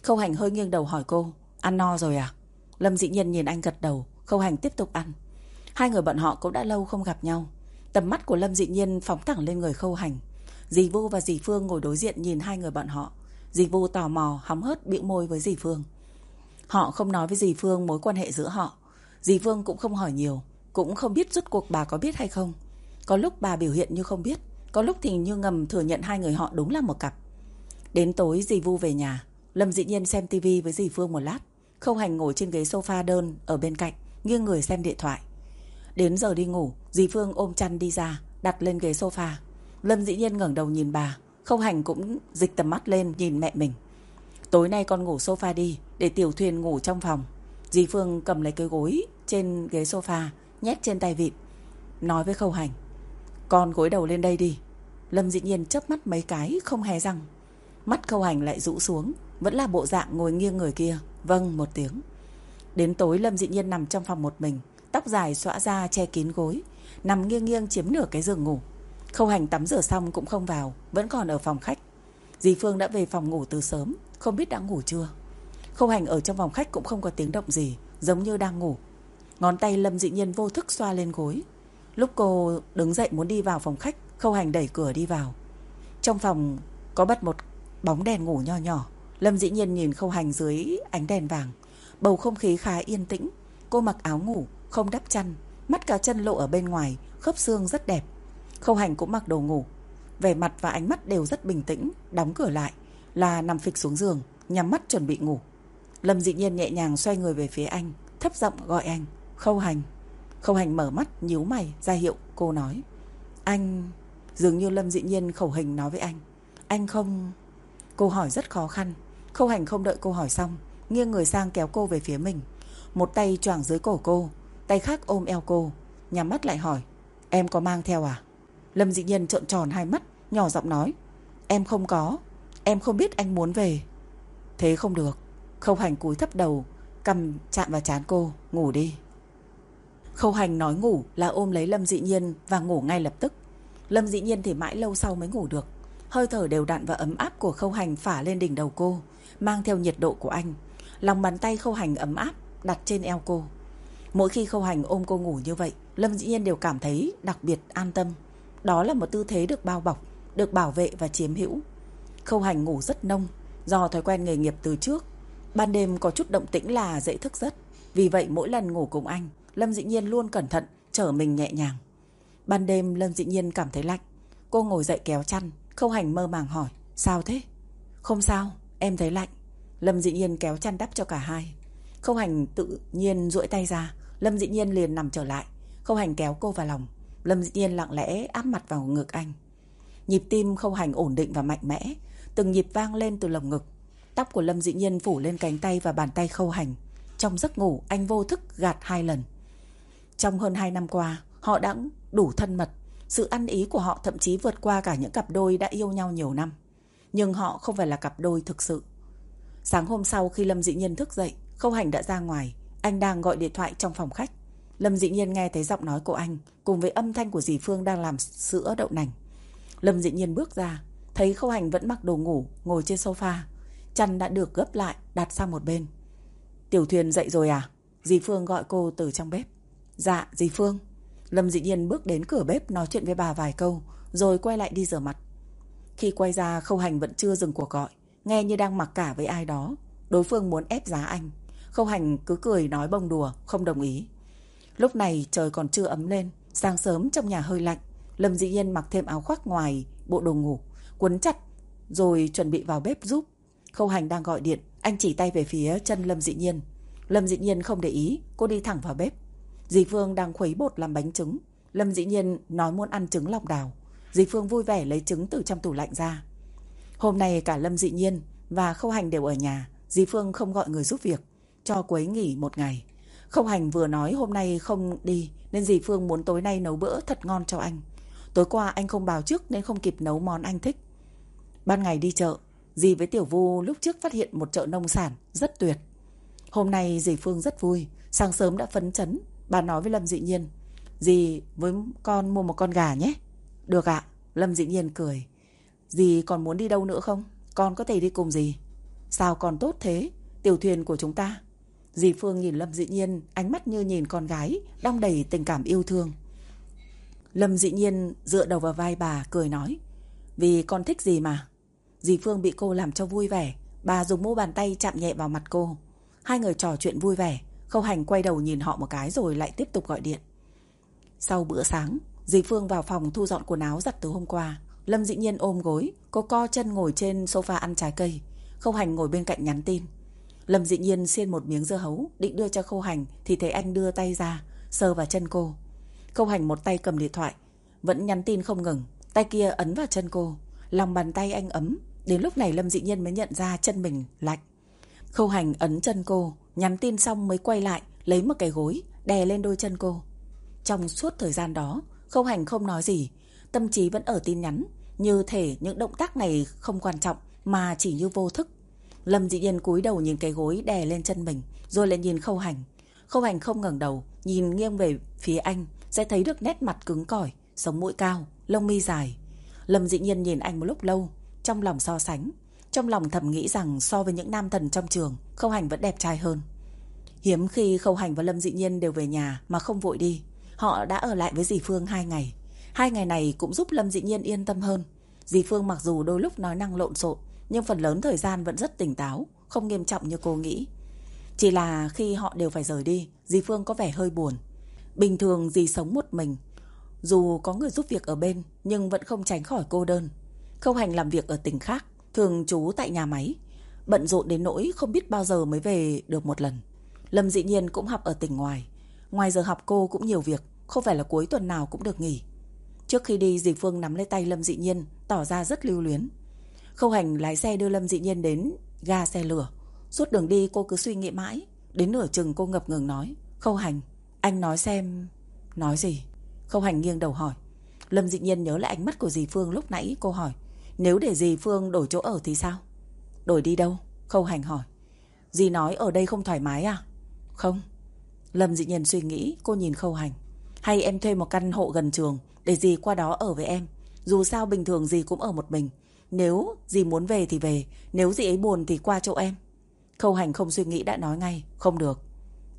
Khâu Hành hơi nghiêng đầu hỏi cô, ăn no rồi à? Lâm dĩ nhiên nhìn anh gật đầu, Khâu Hành tiếp tục ăn. Hai người bọn họ cũng đã lâu không gặp nhau. Tầm mắt của Lâm dị nhiên phóng thẳng lên người Khâu Hành. Dì Vu và dì Phương ngồi đối diện nhìn hai người bọn họ. Dì Vu tò mò, hóng hớt bĩu môi với dì Phương. Họ không nói với dì Phương mối quan hệ giữa họ. Dì Phương cũng không hỏi nhiều. Cũng không biết rút cuộc bà có biết hay không Có lúc bà biểu hiện như không biết Có lúc thì như ngầm thừa nhận hai người họ đúng là một cặp Đến tối dì Vu về nhà Lâm dĩ nhiên xem tivi với dì Phương một lát không hành ngồi trên ghế sofa đơn Ở bên cạnh, Nghiêng người xem điện thoại Đến giờ đi ngủ, Dì Phương ôm chăn đi ra, Đặt lên ghế sofa Lâm dĩ nhiên ngẩng đầu nhìn bà, Không hành cũng dịch tầm mắt lên nhìn mẹ mình Tối nay con ngủ sofa đi, Để tiểu thuyền ngủ trong phòng Dì Phương cầm lấy cái gối trên ghế sofa, nhét trên tay vịt. Nói với khâu hành. Con gối đầu lên đây đi. Lâm dĩ nhiên chớp mắt mấy cái, không hề răng. Mắt khâu hành lại rũ xuống. Vẫn là bộ dạng ngồi nghiêng người kia. Vâng một tiếng. Đến tối Lâm dị nhiên nằm trong phòng một mình. Tóc dài xõa ra che kín gối. Nằm nghiêng nghiêng chiếm nửa cái giường ngủ. Khâu hành tắm rửa xong cũng không vào. Vẫn còn ở phòng khách. Dì Phương đã về phòng ngủ từ sớm. Không biết đã ngủ chưa. Khâu hành ở trong phòng khách cũng không có tiếng động gì. Giống như đang ngủ. Ngón tay Lâm dị nhiên vô thức xoa lên gối. Lúc cô đứng dậy muốn đi vào phòng khách, Khâu Hành đẩy cửa đi vào. Trong phòng có bật một bóng đèn ngủ nho nhỏ. Lâm dĩ nhiên nhìn Khâu Hành dưới ánh đèn vàng. Bầu không khí khá yên tĩnh. Cô mặc áo ngủ, không đắp chăn. Mắt cả chân lộ ở bên ngoài, khớp xương rất đẹp. Khâu Hành cũng mặc đồ ngủ. Vẻ mặt và ánh mắt đều rất bình tĩnh, đóng cửa lại. Là nằm phịch xuống giường, nhắm mắt chuẩn bị ngủ. Lâm dị nhiên nhẹ nhàng xoay người về phía anh, thấp giọng gọi anh. Khâu hành Khâu hành mở mắt nhíu mày ra hiệu cô nói Anh Dường như Lâm dị nhiên khẩu hình nói với anh Anh không Cô hỏi rất khó khăn Khâu hành không đợi cô hỏi xong, Nghiêng người sang kéo cô về phía mình. Một tay choàng dưới cổ cô, Tay khác ôm eo cô, Nhắm mắt lại hỏi, Em có mang theo à? Lâm dị nhiên trợn tròn hai mắt, Nhỏ giọng nói, Em không có, Em không biết anh muốn về. Thế không được. Khâu hành cúi thấp đầu, Cầm chạm vào chán cô, Ngủ đi. Khâu hành nói ngủ là ôm lấy Lâm Dị Nhiên và ngủ ngay lập tức. Lâm Dị Nhiên thì mãi lâu sau mới ngủ được. Hơi thở đều đặn và ấm áp của khâu hành phả lên đỉnh đầu cô, mang theo nhiệt độ của anh. Lòng bàn tay khâu hành ấm áp đặt trên eo cô. Mỗi khi khâu hành ôm cô ngủ như vậy, Lâm Dĩ Nhiên đều cảm thấy đặc biệt an tâm. Đó là một tư thế được bao bọc, được bảo vệ và chiếm hữu. Khâu hành ngủ rất nông, do thói quen nghề nghiệp từ trước. Ban đêm có chút động tĩnh là dễ thức giấc. Vì vậy mỗi lần ngủ cùng anh, Lâm Dĩ Nhiên luôn cẩn thận, trở mình nhẹ nhàng. Ban đêm Lâm Dĩ Nhiên cảm thấy lạnh. Cô ngồi dậy kéo chăn, khâu hành mơ màng hỏi. Sao thế? Không sao, em thấy lạnh. Lâm Dĩ Nhiên kéo chăn đắp cho cả hai. Khâu hành tự nhiên duỗi tay ra. Lâm Dĩ Nhiên liền nằm trở lại. Khâu hành kéo cô vào lòng. Lâm Dĩ Nhiên lặng lẽ áp mặt vào ngực anh. Nhịp tim khâu hành ổn định và mạnh mẽ. Từng nhịp vang lên từ lồng ngực. Tóc của Lâm Dĩ Nhiên phủ lên cánh tay và bàn tay khâu hành. Trong giấc ngủ anh vô thức gạt hai lần. Trong hơn hai năm qua, họ đã đủ thân mật. Sự ăn ý của họ thậm chí vượt qua cả những cặp đôi đã yêu nhau nhiều năm. Nhưng họ không phải là cặp đôi thực sự. Sáng hôm sau khi Lâm Dĩ Nhiên thức dậy, Khâu Hành đã ra ngoài. Anh đang gọi điện thoại trong phòng khách. Lâm Dĩ Nhiên nghe thấy giọng nói của anh cùng với âm thanh của dì Phương đang làm sữa đậu nành. Lâm Dĩ Nhiên bước ra. Thấy Khâu Hành vẫn mặc đồ ngủ Ngồi trên sofa Chăn đã được gấp lại đặt sang một bên Tiểu thuyền dậy rồi à Dì Phương gọi cô từ trong bếp Dạ dì Phương Lâm dị nhiên bước đến cửa bếp nói chuyện với bà vài câu, Rồi quay lại đi rửa mặt. Khi quay ra, Khâu Hành vẫn chưa dừng cuộc gọi, Nghe như đang mặc cả với ai đó. Đối phương muốn ép giá anh. Khâu Hành cứ cười nói bông đùa, Không đồng ý. Lúc này trời còn chưa ấm lên, Sáng sớm trong nhà hơi lạnh, Lâm dị nhiên mặc thêm áo khoác ngoài, Bộ đồ ngủ, Quấn chặt, Rồi chuẩn bị vào bếp giúp. Khâu Hành đang gọi điện, Anh chỉ tay về phía chân Lâm dị nhiên. Lâm dị nhiên không để ý, Cô đi thẳng vào bếp. Dì Phương đang khuấy bột làm bánh trứng. Lâm dĩ nhiên nói muốn ăn trứng lòng đào Dì Phương vui vẻ lấy trứng từ trong tủ lạnh ra. Hôm nay cả Lâm dị nhiên Và Khâu Hành đều ở nhà. Dì Phương không gọi người giúp việc, Cho quấy nghỉ một ngày. Khâu Hành vừa nói hôm nay không đi, Nên dì Phương muốn tối nay nấu bữa thật ngon cho anh. Tối qua anh không báo trước Nên không kịp nấu món anh thích. Ban ngày đi chợ, Dì với Tiểu Vu lúc trước phát hiện một chợ nông sản Rất tuyệt. Hôm nay dì Phương rất vui, Sáng sớm đã phấn chấn. Bà nói với Lâm Dị Nhiên, Dì với con mua một con gà nhé. Được ạ. Lâm Dị Nhiên cười, Dì còn muốn đi đâu nữa không? Con có thể đi cùng dì. Sao còn tốt thế? Tiểu thuyền của chúng ta. Dì Phương nhìn Lâm Dị Nhiên, Ánh mắt như nhìn con gái, Đong đầy tình cảm yêu thương. Lâm Dị Nhiên dựa đầu vào vai bà, Cười nói, Vì con thích gì mà. Dì Phương bị cô làm cho vui vẻ, Bà dùng mu bàn tay chạm nhẹ vào mặt cô. Hai người trò chuyện vui vẻ. Khâu Hành quay đầu nhìn họ một cái rồi lại tiếp tục gọi điện. Sau bữa sáng, dì Phương vào phòng thu dọn quần áo giặt từ hôm qua. Lâm dĩ nhiên ôm gối, cô co chân ngồi trên sofa ăn trái cây. Khâu Hành ngồi bên cạnh nhắn tin. Lâm dĩ nhiên xiên một miếng dưa hấu, định đưa cho Khâu Hành thì thấy anh đưa tay ra, sờ vào chân cô. Khâu Hành một tay cầm điện thoại, vẫn nhắn tin không ngừng, tay kia ấn vào chân cô. Lòng bàn tay anh ấm, đến lúc này Lâm dĩ nhiên mới nhận ra chân mình lạnh. Khâu Hành ấn chân cô, Nhắn tin xong mới quay lại Lấy một cái gối đè lên đôi chân cô. Trong suốt thời gian đó Khâu hành không nói gì Tâm trí vẫn ở tin nhắn. Như thể những động tác này không quan trọng Mà chỉ như vô thức. Lâm dị nhiên cúi đầu nhìn cái gối đè lên chân mình Rồi lại nhìn khâu hành. Khâu hành không ngẩng đầu Nhìn nghiêng về phía anh Sẽ thấy được nét mặt cứng cỏi Sống mũi cao, lông mi dài. Lâm dị nhiên nhìn anh một lúc lâu Trong lòng so sánh trong lòng thầm nghĩ rằng so với những nam thần trong trường, Khâu Hành vẫn đẹp trai hơn. Hiếm khi Khâu Hành và Lâm Dị Nhiên đều về nhà Mà không vội đi. Họ đã ở lại với dì Phương hai ngày. Hai ngày này cũng giúp Lâm Dị Nhiên yên tâm hơn. Dì Phương mặc dù đôi lúc nói năng lộn xộn, Nhưng phần lớn thời gian vẫn rất tỉnh táo, Không nghiêm trọng như cô nghĩ. Chỉ là khi họ đều phải rời đi, Dì Phương có vẻ hơi buồn. Bình thường dì sống một mình, Dù có người giúp việc ở bên, Nhưng vẫn không tránh khỏi cô đơn. Khâu Hành làm việc ở tỉnh khác thường trú tại nhà máy, bận rộn đến nỗi không biết bao giờ mới về được một lần. Lâm dĩ nhiên cũng học ở tỉnh ngoài. Ngoài giờ học cô cũng nhiều việc, không phải là cuối tuần nào cũng được nghỉ. Trước khi đi, dì Phương nắm lấy tay Lâm dị nhiên, tỏ ra rất lưu luyến. Khâu hành lái xe đưa Lâm dị nhiên đến ga xe lửa. Suốt đường đi cô cứ suy nghĩ mãi. Đến nửa chừng cô ngập ngừng nói. Khâu hành, anh nói xem... Nói gì? Khâu hành nghiêng đầu hỏi. Lâm dị nhiên nhớ lại ánh mắt của dì Phương lúc nãy cô hỏi. Nếu để dì Phương đổi chỗ ở thì sao? Đổi đi đâu? Khâu hành hỏi. Dì nói ở đây không thoải mái à? Không. Lâm dị nhiên suy nghĩ, cô nhìn khâu hành. Hay em thuê một căn hộ gần trường Để dì qua đó ở với em? Dù sao bình thường dì cũng ở một mình. Nếu dì muốn về thì về, Nếu dì ấy buồn thì qua chỗ em. Khâu hành không suy nghĩ đã nói ngay, Không được.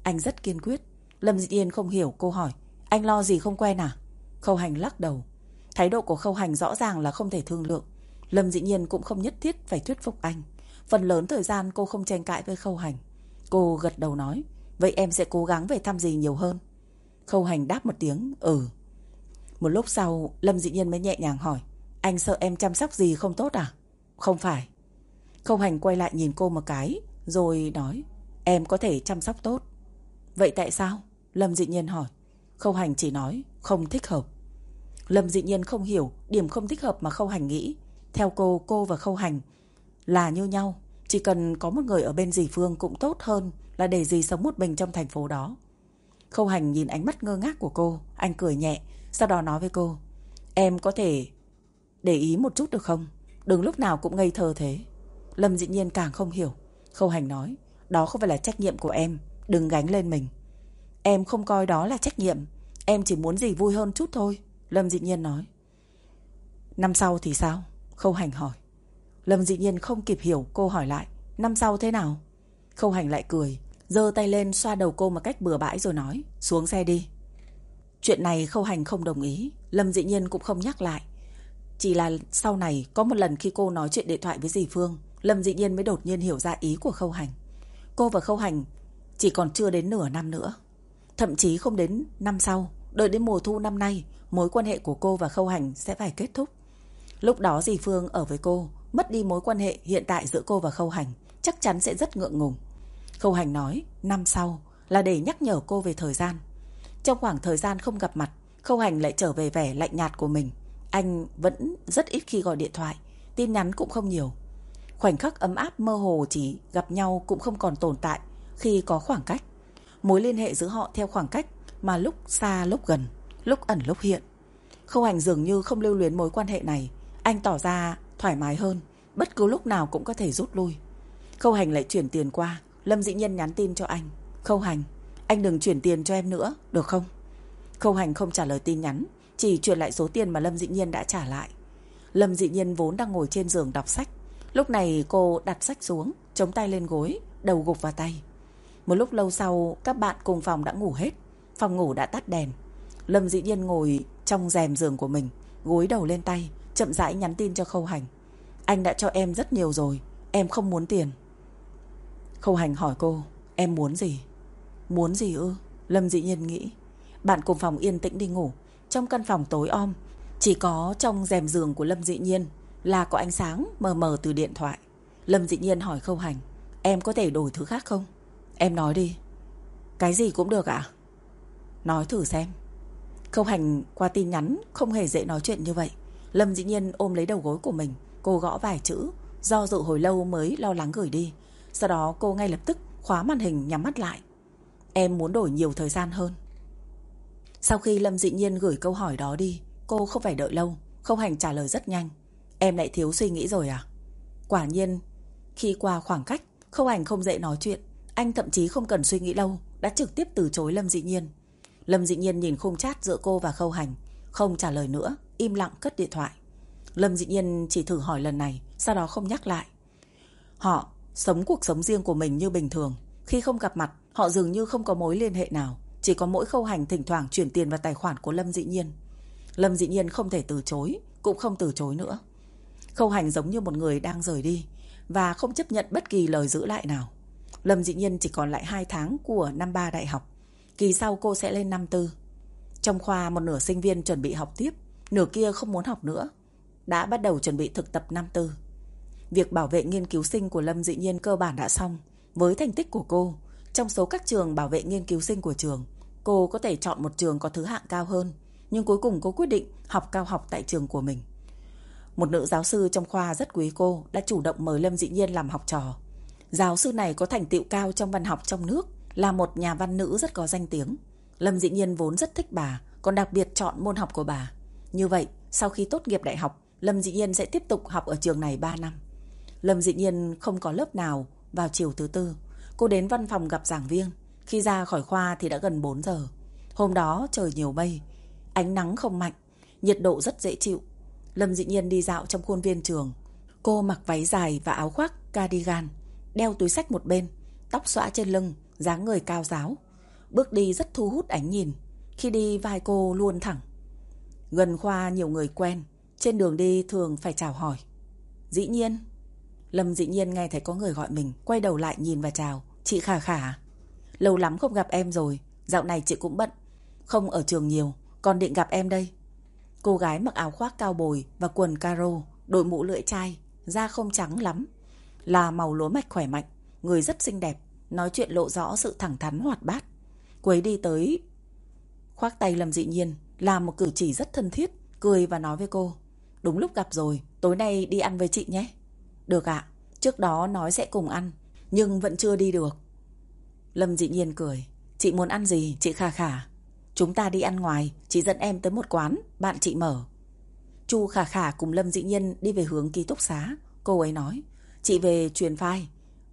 Anh rất kiên quyết. Lâm dị nhiên không hiểu, cô hỏi. Anh lo gì không quen à? Khâu hành lắc đầu. Thái độ của khâu hành rõ ràng là không thể thương lượng. Lâm dĩ nhiên cũng không nhất thiết phải thuyết phục anh. Phần lớn thời gian cô không tranh cãi với Khâu Hành. Cô gật đầu nói, vậy em sẽ cố gắng về thăm gì nhiều hơn. Khâu Hành đáp một tiếng, ừ. Một lúc sau, Lâm dĩ nhiên mới nhẹ nhàng hỏi, anh sợ em chăm sóc gì không tốt à? Không phải. Khâu Hành quay lại nhìn cô một cái, rồi nói, em có thể chăm sóc tốt. Vậy tại sao? Lâm dị nhiên hỏi. Khâu Hành chỉ nói, không thích hợp. Lâm dị nhiên không hiểu điểm không thích hợp mà Khâu Hành nghĩ. Theo cô, cô và Khâu Hành là như nhau. Chỉ cần có một người ở bên dì Phương cũng tốt hơn là để dì sống một mình trong thành phố đó. Khâu Hành nhìn ánh mắt ngơ ngác của cô, anh cười nhẹ, sau đó nói với cô. Em có thể để ý một chút được không? Đừng lúc nào cũng ngây thơ thế. Lâm dĩ nhiên càng không hiểu. Khâu Hành nói, đó không phải là trách nhiệm của em, đừng gánh lên mình. Em không coi đó là trách nhiệm, em chỉ muốn gì vui hơn chút thôi. Lâm dĩ nhiên nói. Năm sau thì sao? Khâu Hành hỏi. Lâm dị nhiên không kịp hiểu cô hỏi lại. Năm sau thế nào? Khâu Hành lại cười. giơ tay lên xoa đầu cô một cách bừa bãi rồi nói. Xuống xe đi. Chuyện này Khâu Hành không đồng ý. Lâm dị nhiên cũng không nhắc lại. Chỉ là sau này có một lần khi cô nói chuyện điện thoại với dì Phương, Lâm dị nhiên mới đột nhiên hiểu ra ý của Khâu Hành. Cô và Khâu Hành chỉ còn chưa đến nửa năm nữa. Thậm chí không đến năm sau, đợi đến mùa thu năm nay, mối quan hệ của cô và Khâu Hành sẽ phải kết thúc. Lúc đó dì Phương ở với cô, mất đi mối quan hệ hiện tại giữa cô và Khâu Hành, chắc chắn sẽ rất ngượng ngùng. Khâu Hành nói, năm sau là để nhắc nhở cô về thời gian. Trong khoảng thời gian không gặp mặt, Khâu Hành lại trở về vẻ lạnh nhạt của mình. Anh vẫn rất ít khi gọi điện thoại, tin nhắn cũng không nhiều. Khoảnh khắc ấm áp mơ hồ chỉ gặp nhau cũng không còn tồn tại khi có khoảng cách. Mối liên hệ giữa họ theo khoảng cách mà lúc xa lúc gần, lúc ẩn lúc hiện. Khâu Hành dường như không lưu luyến mối quan hệ này, anh tỏ ra thoải mái hơn, bất cứ lúc nào cũng có thể rút lui. Khâu Hành lại chuyển tiền qua, Lâm Dĩ Nhân nhắn tin cho anh. Khâu Hành, anh đừng chuyển tiền cho em nữa, được không? Khâu Hành không trả lời tin nhắn, chỉ chuyển lại số tiền mà Lâm Dĩ Nhiên đã trả lại. Lâm Dĩ Nhiên vốn đang ngồi trên giường đọc sách. Lúc này cô đặt sách xuống, chống tay lên gối, đầu gục vào tay. Một lúc lâu sau, các bạn cùng phòng đã ngủ hết. Phòng ngủ đã tắt đèn. Lâm Dĩ Nhiên ngồi trong rèm giường của mình, gối đầu lên tay, chậm rãi nhắn tin cho Khâu Hành. Anh đã cho em rất nhiều rồi, em không muốn tiền. Khâu Hành hỏi cô, em muốn gì? Muốn gì ư? Lâm Dĩ Nhiên nghĩ. Bạn cùng phòng yên tĩnh đi ngủ. Trong căn phòng tối om, chỉ có trong rèm giường của Lâm Dĩ Nhiên là có ánh sáng mờ mờ từ điện thoại. Lâm Dĩ Nhiên hỏi Khâu Hành, em có thể đổi thứ khác không? Em nói đi. Cái gì cũng được ạ? Nói thử xem. Khâu Hành qua tin nhắn không hề dễ nói chuyện như vậy. Lâm dĩ nhiên ôm lấy đầu gối của mình, Cô gõ vài chữ, Do dự hồi lâu mới lo lắng gửi đi. Sau đó cô ngay lập tức khóa màn hình nhắm mắt lại. Em muốn đổi nhiều thời gian hơn. Sau khi Lâm dĩ nhiên gửi câu hỏi đó đi, Cô không phải đợi lâu, Không hành trả lời rất nhanh. Em lại thiếu suy nghĩ rồi à? Quả nhiên, Khi qua khoảng cách, Không hành không dễ nói chuyện. Anh thậm chí không cần suy nghĩ lâu, Đã trực tiếp từ chối Lâm dĩ nhiên. Lâm dĩ nhiên nhìn khung chat giữa cô và Khâu Hành. Không trả lời nữa im lặng cất điện thoại. Lâm dị nhiên chỉ thử hỏi lần này, sau đó không nhắc lại. Họ sống cuộc sống riêng của mình như bình thường. Khi không gặp mặt, họ dường như không có mối liên hệ nào. Chỉ có mỗi khâu hành thỉnh thoảng chuyển tiền vào tài khoản của Lâm dị nhiên. Lâm dị nhiên không thể từ chối, cũng không từ chối nữa. Khâu hành giống như một người đang rời đi và không chấp nhận bất kỳ lời giữ lại nào. Lâm dị nhiên chỉ còn lại 2 tháng của năm 3 đại học. Kỳ sau cô sẽ lên năm tư. Trong khoa, một nửa sinh viên chuẩn bị học tiếp, Nửa kia không muốn học nữa. Đã bắt đầu chuẩn bị thực tập năm tư. Việc bảo vệ nghiên cứu sinh của Lâm dĩ nhiên cơ bản đã xong. Với thành tích của cô, Trong số các trường bảo vệ nghiên cứu sinh của trường, Cô có thể chọn một trường có thứ hạng cao hơn, Nhưng cuối cùng cô quyết định học cao học tại trường của mình. Một nữ giáo sư trong khoa rất quý cô, Đã chủ động mời Lâm dĩ nhiên làm học trò. Giáo sư này có thành tựu cao trong văn học trong nước, Là một nhà văn nữ rất có danh tiếng. Lâm dĩ nhiên vốn rất thích bà Còn đặc biệt chọn môn học của bà như vậy, sau khi tốt nghiệp đại học, Lâm Dị Nhiên sẽ tiếp tục học ở trường này 3 năm. Lâm Dị Nhiên không có lớp nào vào chiều thứ tư. Cô đến văn phòng gặp giảng viên. Khi ra khỏi khoa thì đã gần 4 giờ. Hôm đó trời nhiều mây, ánh nắng không mạnh, nhiệt độ rất dễ chịu. Lâm Dị Nhiên đi dạo trong khuôn viên trường. Cô mặc váy dài và áo khoác cardigan, đeo túi sách một bên, tóc xõa trên lưng, dáng người cao giáo. Bước đi rất thu hút ánh nhìn. Khi đi vai cô luôn thẳng. Gần khoa nhiều người quen, trên đường đi thường phải chào hỏi. Dĩ nhiên. Lâm dĩ nhiên nghe thấy có người gọi mình, quay đầu lại nhìn và chào. Chị Khả Khả. Lâu lắm không gặp em rồi, dạo này chị cũng bận. Không ở trường nhiều, còn định gặp em đây. Cô gái mặc áo khoác cao bồi và quần caro, đội mũ lưỡi chai, da không trắng lắm. Là màu lúa mạch khỏe mạnh, người rất xinh đẹp, nói chuyện lộ rõ sự thẳng thắn hoạt bát. Cô ấy đi tới, khoác tay Lâm dị nhiên, làm một cử chỉ rất thân thiết, cười và nói với cô. Đúng lúc gặp rồi, tối nay đi ăn với chị nhé. Được ạ, trước đó nói sẽ cùng ăn, nhưng vẫn chưa đi được. Lâm dị nhiên cười. Chị muốn ăn gì, chị Khả Khả? Chúng ta đi ăn ngoài, chị dẫn em tới một quán, bạn chị mở. Chu Khả Khả cùng Lâm dị nhiên đi về hướng ký túc xá. Cô ấy nói, chị về truyền file,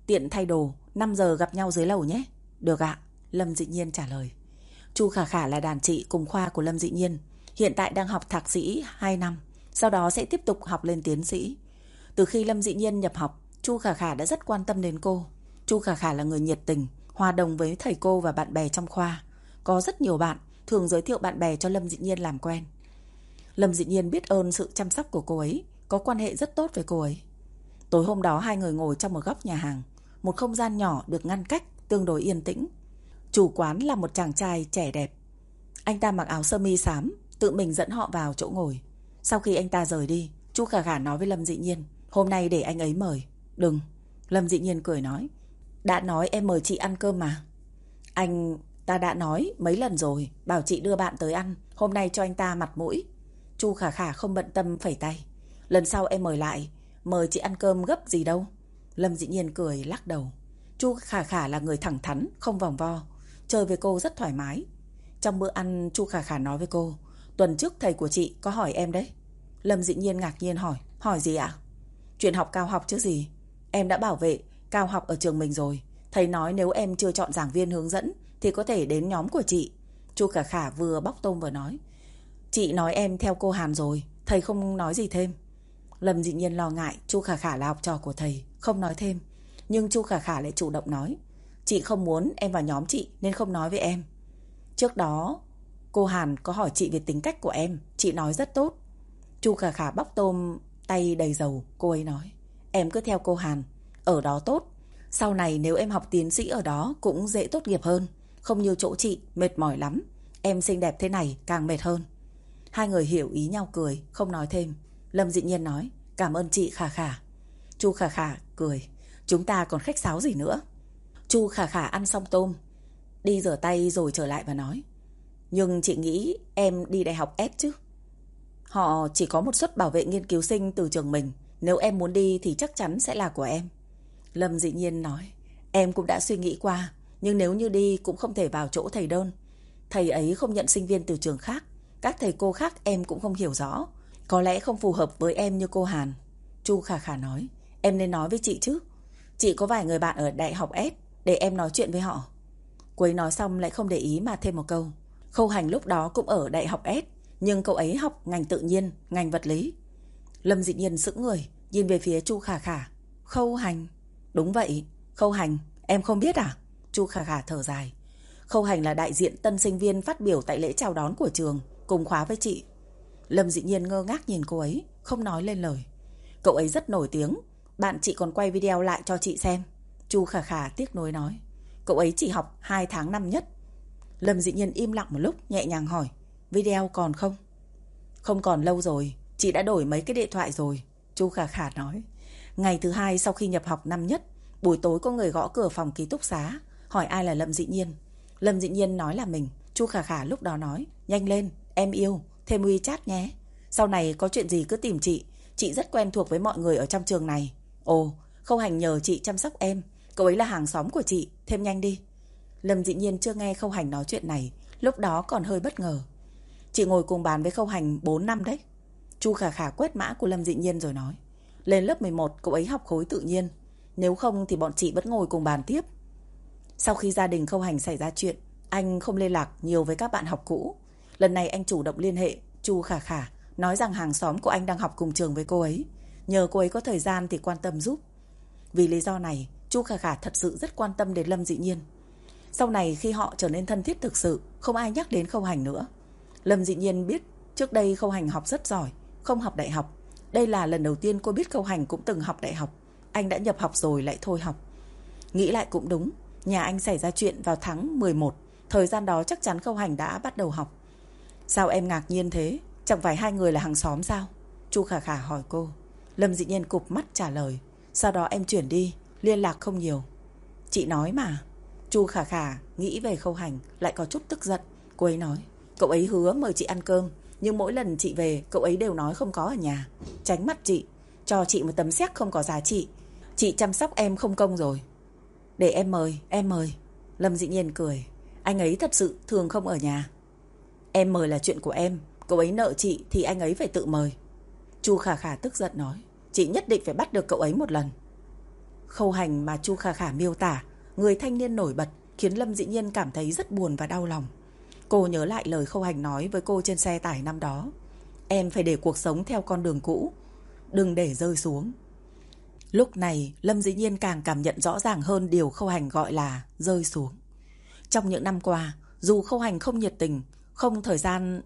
tiện thay đồ, 5 giờ gặp nhau dưới lầu nhé. Được ạ, Lâm dị nhiên trả lời. Chu Khả Khả là đàn chị cùng khoa của Lâm Dị Nhiên, hiện tại đang học thạc sĩ 2 năm, sau đó sẽ tiếp tục học lên tiến sĩ. Từ khi Lâm Dị Nhiên nhập học, Chu Khả Khả đã rất quan tâm đến cô. Chu Khả Khả là người nhiệt tình, hòa đồng với thầy cô và bạn bè trong khoa. Có rất nhiều bạn thường giới thiệu bạn bè cho Lâm Dị Nhiên làm quen. Lâm Dị Nhiên biết ơn sự chăm sóc của cô ấy, có quan hệ rất tốt với cô ấy. Tối hôm đó hai người ngồi trong một góc nhà hàng, một không gian nhỏ được ngăn cách, tương đối yên tĩnh. Chủ quán là một chàng trai trẻ đẹp. Anh ta mặc áo sơ mi xám, tự mình dẫn họ vào chỗ ngồi. Sau khi anh ta rời đi, Chu Khả Khả nói với Lâm Dị Nhiên, hôm nay để anh ấy mời. Đừng. Lâm Dị Nhiên cười nói, đã nói em mời chị ăn cơm mà. Anh, ta đã nói mấy lần rồi, bảo chị đưa bạn tới ăn, hôm nay cho anh ta mặt mũi. Chu Khả Khả không bận tâm phẩy tay. Lần sau em mời lại, mời chị ăn cơm gấp gì đâu. Lâm Dị Nhiên cười lắc đầu. Chu Khả Khả là người thẳng thắn, không vòng vo. Chơi với cô rất thoải mái. Trong bữa ăn, Chu Khả Khả nói với cô, tuần trước thầy của chị có hỏi em đấy. Lâm Dị Nhiên ngạc nhiên hỏi, hỏi gì ạ? Chuyện học cao học chứ gì? Em đã bảo vệ cao học ở trường mình rồi. Thầy nói nếu em chưa chọn giảng viên hướng dẫn thì có thể đến nhóm của chị. Chu Khả Khả vừa bóc tôm vừa nói. Chị nói em theo cô Hàn rồi, thầy không nói gì thêm. Lâm dị nhiên lo ngại Chu Khả Khả là học trò của thầy, không nói thêm. Nhưng Chu Khả Khả lại chủ động nói. Chị không muốn em vào nhóm chị nên không nói với em. Trước đó, cô Hàn có hỏi chị về tính cách của em, chị nói rất tốt. Chu Khả Khả bóc tôm tay đầy dầu, cô ấy nói. Em cứ theo cô Hàn, ở đó tốt. Sau này nếu em học tiến sĩ ở đó cũng dễ tốt nghiệp hơn. Không như chỗ chị, mệt mỏi lắm. Em xinh đẹp thế này càng mệt hơn. Hai người hiểu ý nhau cười, không nói thêm. Lâm dị nhiên nói, cảm ơn chị Khả Khả. Chu Khả Khả cười, chúng ta còn khách sáo gì nữa. Chu Khả Khả ăn xong tôm, đi rửa tay rồi trở lại và nói. Nhưng chị nghĩ em đi đại học ép chứ? Họ chỉ có một suất bảo vệ nghiên cứu sinh từ trường mình. Nếu em muốn đi thì chắc chắn sẽ là của em. Lâm dị nhiên nói, em cũng đã suy nghĩ qua, nhưng nếu như đi cũng không thể vào chỗ thầy đơn. Thầy ấy không nhận sinh viên từ trường khác. Các thầy cô khác em cũng không hiểu rõ. Có lẽ không phù hợp với em như cô Hàn. Chu Khả Khả nói, em nên nói với chị chứ. Chị có vài người bạn ở đại học S, để em nói chuyện với họ. Quấy nói xong lại không để ý mà thêm một câu. Khâu Hành lúc đó cũng ở đại học S, nhưng cậu ấy học ngành tự nhiên, ngành vật lý. Lâm dị nhiên sững người, nhìn về phía Chu Khả Khả. Khâu Hành. Đúng vậy, Khâu Hành, em không biết à? Chu Khả Khả thở dài. Khâu Hành là đại diện tân sinh viên phát biểu tại lễ chào đón của trường, cùng khóa với chị. Lâm dị nhiên ngơ ngác nhìn cô ấy, không nói lên lời. Cậu ấy rất nổi tiếng, bạn chị còn quay video lại cho chị xem. Chu Khả Khả tiếc nuối nói. Cậu ấy chỉ học 2 tháng năm nhất. Lâm dị nhiên im lặng một lúc, nhẹ nhàng hỏi. Video còn không? Không còn lâu rồi, chị đã đổi mấy cái điện thoại rồi. Chu Khả Khả nói. Ngày thứ hai sau khi nhập học năm nhất, buổi tối có người gõ cửa phòng ký túc xá, hỏi ai là Lâm dị nhiên. Lâm dị nhiên nói là mình. Chu Khả Khả lúc đó nói. Nhanh lên, em yêu, thêm WeChat nhé. Sau này có chuyện gì cứ tìm chị. Chị rất quen thuộc với mọi người ở trong trường này. Ồ, Khâu Hành nhờ chị chăm sóc em. Cậu ấy là hàng xóm của chị, thêm nhanh đi. Lâm dị nhiên chưa nghe Khâu Hành nói chuyện này, lúc đó còn hơi bất ngờ. Chị ngồi cùng bàn với Khâu Hành 4 năm đấy. Chu Khả Khả quét mã của Lâm dị nhiên rồi nói. Lên lớp 11 cậu ấy học khối tự nhiên. Nếu không thì bọn chị vẫn ngồi cùng bàn tiếp. Sau khi gia đình Khâu Hành xảy ra chuyện, anh không liên lạc nhiều với các bạn học cũ. Lần này anh chủ động liên hệ Chu Khả Khả nói rằng hàng xóm của anh đang học cùng trường với cô ấy. Nhờ cô ấy có thời gian thì quan tâm giúp. Vì lý do này, Chu Khả Khả thật sự rất quan tâm đến Lâm Dị Nhiên. Sau này khi họ trở nên thân thiết thực sự, không ai nhắc đến Khâu Hành nữa. Lâm Dị Nhiên biết trước đây Khâu Hành học rất giỏi, không học đại học. Đây là lần đầu tiên cô biết Khâu Hành cũng từng học đại học. Anh đã nhập học rồi lại thôi học. Nghĩ lại cũng đúng, nhà anh xảy ra chuyện vào tháng 11. Thời gian đó chắc chắn Khâu Hành đã bắt đầu học. Sao em ngạc nhiên thế? Chẳng phải hai người là hàng xóm sao? Chu Khả Khả hỏi cô. Lâm dị nhiên cụp mắt trả lời. Sau đó em chuyển đi, liên lạc không nhiều. Chị nói mà. Chu Khả Khả nghĩ về khâu hành, lại có chút tức giận. Cô ấy nói, cậu ấy hứa mời chị ăn cơm. Nhưng mỗi lần chị về, cậu ấy đều nói không có ở nhà. Tránh mắt chị, cho chị một tấm xét không có giá trị. Chị chăm sóc em không công rồi. Để em mời, em mời. Lâm dị nhiên cười. Anh ấy thật sự thường không ở nhà. Em mời là chuyện của em, cậu ấy nợ chị thì anh ấy phải tự mời. Chu Khả Khả tức giận nói, chị nhất định phải bắt được cậu ấy một lần. Khâu hành mà Chu Khả Khả miêu tả, người thanh niên nổi bật, khiến Lâm Dĩ Nhiên cảm thấy rất buồn và đau lòng. Cô nhớ lại lời khâu hành nói với cô trên xe tải năm đó. Em phải để cuộc sống theo con đường cũ. Đừng để rơi xuống. Lúc này, Lâm dĩ nhiên càng cảm nhận rõ ràng hơn điều khâu hành gọi là rơi xuống. Trong những năm qua, dù khâu hành không nhiệt tình, không thời gian,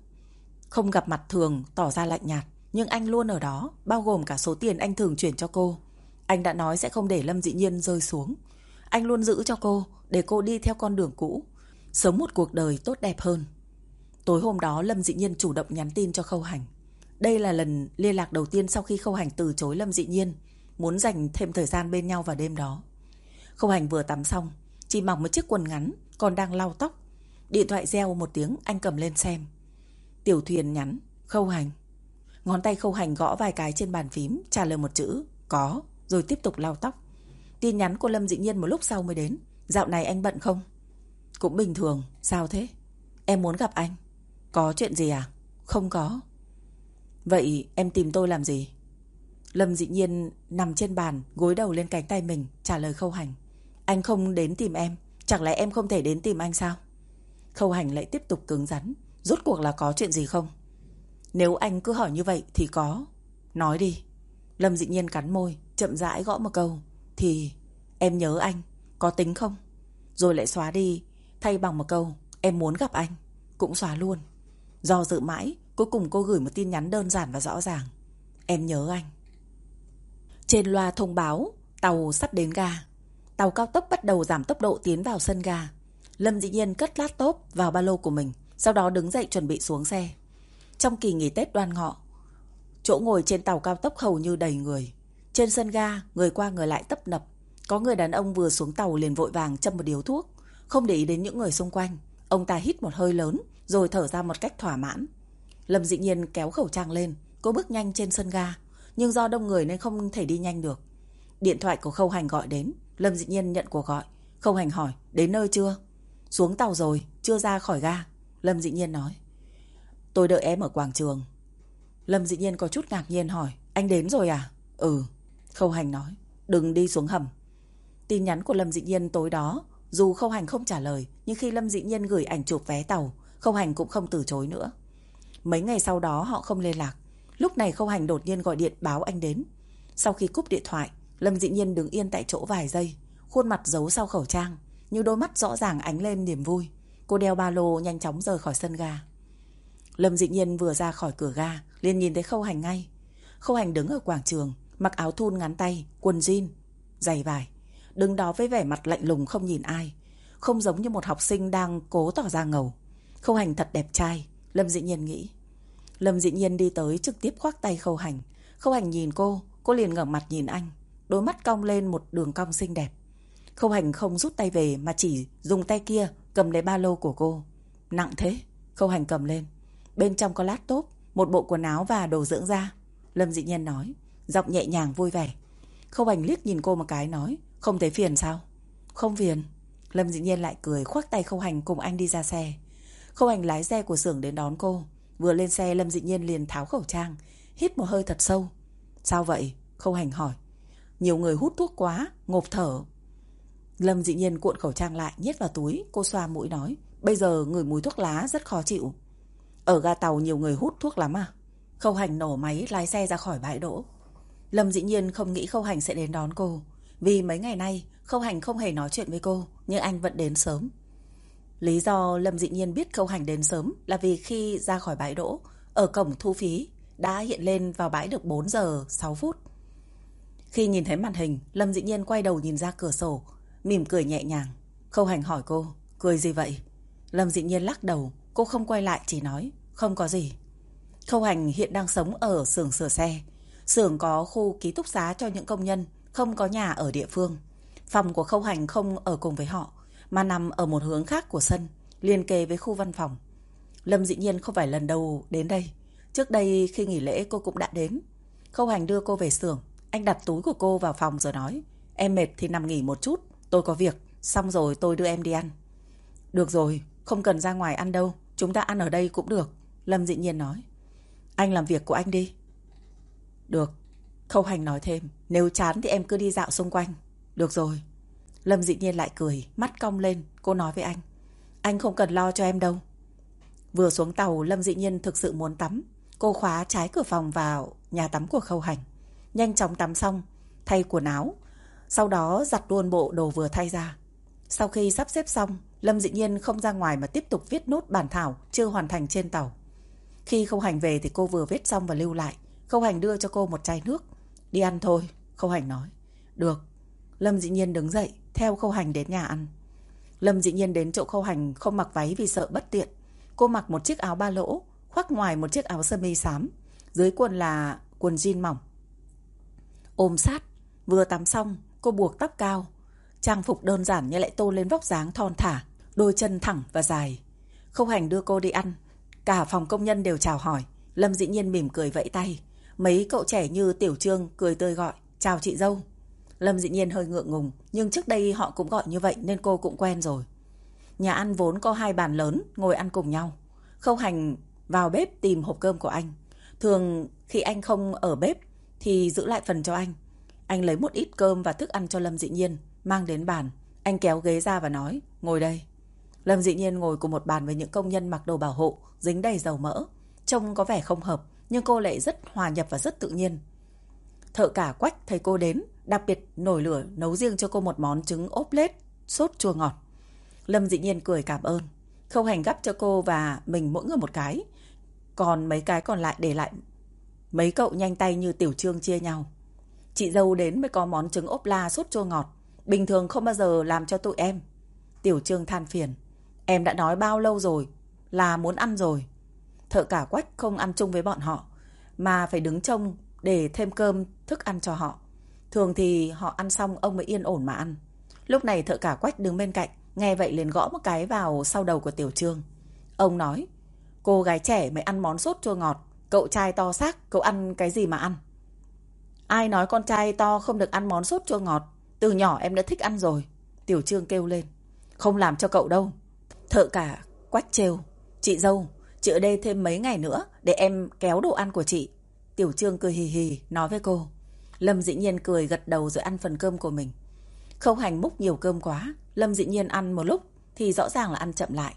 không gặp mặt thường, tỏ ra lạnh nhạt, nhưng anh luôn ở đó, bao gồm cả số tiền anh thường chuyển cho cô. Anh đã nói sẽ không để Lâm dĩ nhiên rơi xuống. Anh luôn giữ cho cô, để cô đi theo con đường cũ, sống một cuộc đời tốt đẹp hơn. Tối hôm đó Lâm Dị Nhiên chủ động nhắn tin cho Khâu Hành. Đây là lần liên lạc đầu tiên sau khi Khâu Hành từ chối Lâm Dị Nhiên, muốn dành thêm thời gian bên nhau vào đêm đó. Khâu Hành vừa tắm xong, chỉ mặc một chiếc quần ngắn, còn đang lau tóc. Điện thoại reo một tiếng, anh cầm lên xem. Tiểu thuyền nhắn, Khâu Hành. Ngón tay Khâu Hành gõ vài cái trên bàn phím, trả lời một chữ, có, rồi tiếp tục lau tóc. Tin nhắn của Lâm Dị Nhiên một lúc sau mới đến. Dạo này anh bận không? Cũng bình thường, sao thế? Em muốn gặp anh. Có chuyện gì à? Không có. Vậy em tìm tôi làm gì? Lâm dị nhiên nằm trên bàn, gối đầu lên cánh tay mình, trả lời khâu hành. Anh không đến tìm em, chẳng lẽ em không thể đến tìm anh sao? Khâu hành lại tiếp tục cứng rắn, rốt cuộc là có chuyện gì không? Nếu anh cứ hỏi như vậy thì có. Nói đi. Lâm dị nhiên cắn môi, chậm rãi gõ một câu. Thì em nhớ anh, có tính không? Rồi lại xóa đi, thay bằng một câu, em muốn gặp anh. Cũng xóa luôn. Do dự mãi, cuối cùng cô gửi một tin nhắn đơn giản và rõ ràng. Em nhớ anh. Trên loa thông báo, tàu sắp đến ga. Tàu cao tốc bắt đầu giảm tốc độ tiến vào sân ga. Lâm dĩ nhiên cất laptop vào ba lô của mình, sau đó đứng dậy chuẩn bị xuống xe. Trong kỳ nghỉ Tết đoan ngọ, chỗ ngồi trên tàu cao tốc hầu như đầy người. Trên sân ga, người qua người lại tấp nập. Có người đàn ông vừa xuống tàu liền vội vàng châm một điếu thuốc, không để ý đến những người xung quanh. Ông ta hít một hơi lớn, rồi thở ra một cách thỏa mãn. Lâm dị nhiên kéo khẩu trang lên, cô bước nhanh trên sân ga, nhưng do đông người nên không thể đi nhanh được. Điện thoại của Khâu Hành gọi đến, Lâm dị nhiên nhận cuộc gọi. Khâu Hành hỏi, đến nơi chưa? Xuống tàu rồi, chưa ra khỏi ga. Lâm dị nhiên nói. Tôi đợi em ở quảng trường. Lâm dị nhiên có chút ngạc nhiên hỏi, anh đến rồi à? Ừ. Khâu Hành nói, đừng đi xuống hầm. Tin nhắn của Lâm dị nhiên tối đó, dù Khâu Hành không trả lời, nhưng khi Lâm dị nhiên gửi ảnh chụp vé tàu, Khâu Hành cũng không từ chối nữa. Mấy ngày sau đó họ không liên lạc. Lúc này Khâu Hành đột nhiên gọi điện báo anh đến. Sau khi cúp điện thoại, Lâm dị nhiên đứng yên tại chỗ vài giây, khuôn mặt giấu sau khẩu trang, nhưng đôi mắt rõ ràng ánh lên niềm vui. Cô đeo ba lô nhanh chóng rời khỏi sân ga. Lâm dị nhiên vừa ra khỏi cửa ga, liền nhìn thấy Khâu Hành ngay. Khâu Hành đứng ở quảng trường, mặc áo thun ngắn tay, quần jean, giày vải. Đứng đó với vẻ mặt lạnh lùng không nhìn ai. Không giống như một học sinh đang cố tỏ ra ngầu. Khâu hành thật đẹp trai, Lâm Dĩ Nhiên nghĩ. Lâm Dĩ Nhiên đi tới trực tiếp khoác tay Khâu hành. Khâu hành nhìn cô, cô liền ngẩng mặt nhìn anh. Đôi mắt cong lên một đường cong xinh đẹp. Khâu hành không rút tay về mà chỉ dùng tay kia cầm lấy ba lô của cô. Nặng thế, Khâu hành cầm lên. Bên trong có laptop, một bộ quần áo và đồ dưỡng da. Lâm Dị Nhân nói, giọng nhẹ nhàng vui vẻ. Khâu Bành liếc nhìn cô một cái nói, không thấy phiền sao? Không phiền. Lâm Dị Nhiên lại cười khoác tay Khâu hành cùng anh đi ra xe. Khâu Hành lái xe của xưởng đến đón cô. Vừa lên xe Lâm Dị Nhiên liền tháo khẩu trang, hít một hơi thật sâu. Sao vậy? Khâu Hành hỏi. Nhiều người hút thuốc quá, ngộp thở. Lâm Dị Nhiên cuộn khẩu trang lại, nhét vào túi, cô xoa mũi nói. Bây giờ người mùi thuốc lá rất khó chịu. Ở ga tàu nhiều người hút thuốc lắm à? Khâu Hành nổ máy lái xe ra khỏi bãi đỗ. Lâm Dị Nhiên không nghĩ Khâu Hành sẽ đến đón cô. Vì mấy ngày nay, Khâu Hành không hề nói chuyện với cô, nhưng anh vẫn đến sớm. Lý do Lâm dị nhiên biết khâu hành đến sớm là vì khi ra khỏi bãi đỗ, ở cổng thu phí đã hiện lên vào bãi được 4 giờ 6 phút. Khi nhìn thấy màn hình, Lâm dị nhiên quay đầu nhìn ra cửa sổ, mỉm cười nhẹ nhàng. Khâu hành hỏi cô, cười gì vậy? Lâm dị nhiên lắc đầu, cô không quay lại chỉ nói, không có gì. Khâu hành hiện đang sống ở xưởng sửa xe. Xưởng có khu ký túc xá cho những công nhân, không có nhà ở địa phương. Phòng của khâu hành không ở cùng với họ, mà nằm ở một hướng khác của sân, liên kề với khu văn phòng. Lâm dĩ nhiên không phải lần đầu đến đây. Trước đây khi nghỉ lễ cô cũng đã đến. Khâu Hành đưa cô về xưởng. Anh đặt túi của cô vào phòng rồi nói. Em mệt thì nằm nghỉ một chút. Tôi có việc. Xong rồi tôi đưa em đi ăn. Được rồi, không cần ra ngoài ăn đâu. Chúng ta ăn ở đây cũng được. Lâm dĩ nhiên nói. Anh làm việc của anh đi. Được. Khâu Hành nói thêm. Nếu chán thì em cứ đi dạo xung quanh. Được rồi. Lâm dị nhiên lại cười, mắt cong lên, cô nói với anh. Anh không cần lo cho em đâu. Vừa xuống tàu, Lâm dị nhiên thực sự muốn tắm. Cô khóa trái cửa phòng vào nhà tắm của Khâu Hành. Nhanh chóng tắm xong, thay quần áo. Sau đó giặt luôn bộ đồ vừa thay ra. Sau khi sắp xếp xong, Lâm dĩ nhiên không ra ngoài mà tiếp tục viết nốt bản thảo chưa hoàn thành trên tàu. Khi Khâu Hành về thì cô vừa viết xong và lưu lại. Khâu Hành đưa cho cô một chai nước. Đi ăn thôi, Khâu Hành nói. Được. Lâm dĩ nhiên đứng dậy, theo Khâu Hành đến nhà ăn. Lâm dĩ nhiên đến chỗ Khâu Hành không mặc váy vì sợ bất tiện. Cô mặc một chiếc áo ba lỗ, khoác ngoài một chiếc áo sơ mi xám. Dưới quần là quần jean mỏng. Ôm sát, vừa tắm xong, cô buộc tóc cao. Trang phục đơn giản nhưng lại tô lên vóc dáng thon thả, đôi chân thẳng và dài. Khâu Hành đưa cô đi ăn. Cả phòng công nhân đều chào hỏi. Lâm dĩ nhiên mỉm cười vẫy tay. Mấy cậu trẻ như Tiểu Trương cười tươi gọi. Chào chị dâu. Lâm dĩ nhiên hơi ngượng ngùng, nhưng trước đây họ cũng gọi như vậy nên cô cũng quen rồi. Nhà ăn vốn có hai bàn lớn, ngồi ăn cùng nhau. Khâu hành vào bếp tìm hộp cơm của anh. Thường khi anh không ở bếp thì giữ lại phần cho anh. Anh lấy một ít cơm và thức ăn cho Lâm Dị Nhiên, mang đến bàn. Anh kéo ghế ra và nói, ngồi đây. Lâm Dị Nhiên ngồi cùng một bàn với những công nhân mặc đồ bảo hộ, dính đầy dầu mỡ. Trông có vẻ không hợp, nhưng cô lại rất hòa nhập và rất tự nhiên. Thợ cả quách thấy cô đến, đặc biệt nổi lửa nấu riêng cho cô một món trứng ốp lết, sốt chua ngọt. Lâm dị nhiên cười cảm ơn. Khâu hành gắp cho cô và mình mỗi người một cái. Còn mấy cái còn lại để lại. Mấy cậu nhanh tay như tiểu trương chia nhau. Chị dâu đến mới có món trứng ốp la sốt chua ngọt. Bình thường không bao giờ làm cho tụi em. Tiểu trương than phiền. Em đã nói bao lâu rồi là muốn ăn rồi. Thợ cả quách không ăn chung với bọn họ. Mà phải đứng trông để thêm cơm, thức ăn cho họ. Thường thì họ ăn xong ông mới yên ổn mà ăn. Lúc này thợ cả quách đứng bên cạnh, nghe vậy liền gõ một cái vào sau đầu của Tiểu Trương. Ông nói, cô gái trẻ mới ăn món sốt chua ngọt, cậu trai to xác, cậu ăn cái gì mà ăn? Ai nói con trai to không được ăn món sốt chua ngọt, từ nhỏ em đã thích ăn rồi. Tiểu Trương kêu lên, không làm cho cậu đâu. Thợ cả quách trêu, chị dâu, chị ở đây thêm mấy ngày nữa để em kéo đồ ăn của chị. Tiểu Trương cười hì hì, nói với cô. Lâm dĩ nhiên cười gật đầu rồi ăn phần cơm của mình. Khâu hành múc nhiều cơm quá. Lâm dĩ nhiên ăn một lúc thì rõ ràng là ăn chậm lại.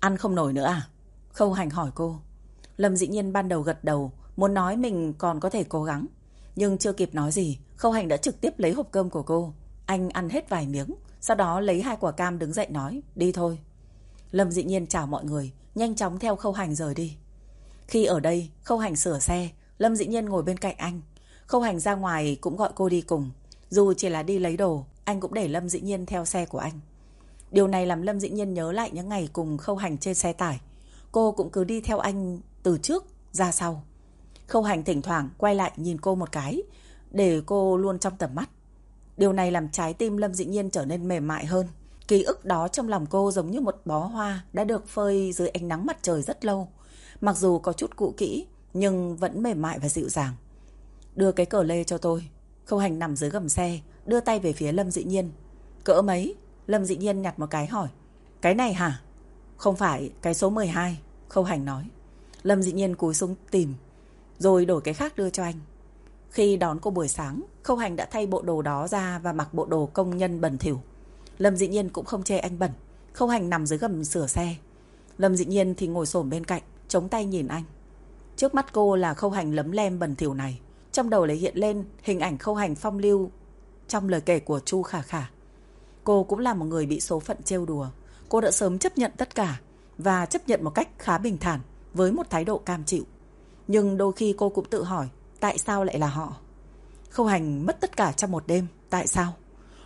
Ăn không nổi nữa à? Khâu hành hỏi cô. Lâm dĩ nhiên ban đầu gật đầu, muốn nói mình còn có thể cố gắng. Nhưng chưa kịp nói gì, Khâu hành đã trực tiếp lấy hộp cơm của cô. Anh ăn hết vài miếng, sau đó lấy hai quả cam đứng dậy nói, đi thôi. Lâm dĩ nhiên chào mọi người, nhanh chóng theo khâu hành rời đi. Khi ở đây, khâu hành sửa xe, Lâm dĩ nhiên ngồi bên cạnh anh. Khâu hành ra ngoài cũng gọi cô đi cùng. Dù chỉ là đi lấy đồ, anh cũng để Lâm dĩ nhiên theo xe của anh. Điều này làm Lâm dĩ nhiên nhớ lại những ngày cùng khâu hành trên xe tải. Cô cũng cứ đi theo anh từ trước ra sau. Khâu hành thỉnh thoảng quay lại nhìn cô một cái, để cô luôn trong tầm mắt. Điều này làm trái tim Lâm dĩ nhiên trở nên mềm mại hơn. Ký ức đó trong lòng cô giống như một bó hoa đã được phơi dưới ánh nắng mặt trời rất lâu. Mặc dù có chút cũ kỹ, nhưng vẫn mềm mại và dịu dàng. Đưa cái cờ lê cho tôi. Khâu hành nằm dưới gầm xe, đưa tay về phía Lâm Dị Nhiên. Cỡ mấy? Lâm Dị Nhiên nhặt một cái hỏi. Cái này hả? Không phải, cái số 12. Khâu hành nói. Lâm Dị Nhiên cúi xuống tìm, rồi đổi cái khác đưa cho anh. Khi đón cô buổi sáng, Khâu Hành đã thay bộ đồ đó ra và mặc bộ đồ công nhân bẩn thỉu. Lâm Dị Nhiên cũng không chê anh bẩn. Khâu Hành nằm dưới gầm sửa xe. Lâm Dị Nhiên thì ngồi xổm bên cạnh, chống tay nhìn anh. Trước mắt cô là khâu hành lấm lem bẩn thỉu này. Trong đầu lại hiện lên hình ảnh khâu hành phong lưu trong lời kể của Chu Khả Khả. Cô cũng là một người bị số phận trêu đùa. Cô đã sớm chấp nhận tất cả và chấp nhận một cách khá bình thản với một thái độ cam chịu. Nhưng đôi khi cô cũng tự hỏi tại sao lại là họ. Khâu hành mất tất cả trong một đêm. Tại sao?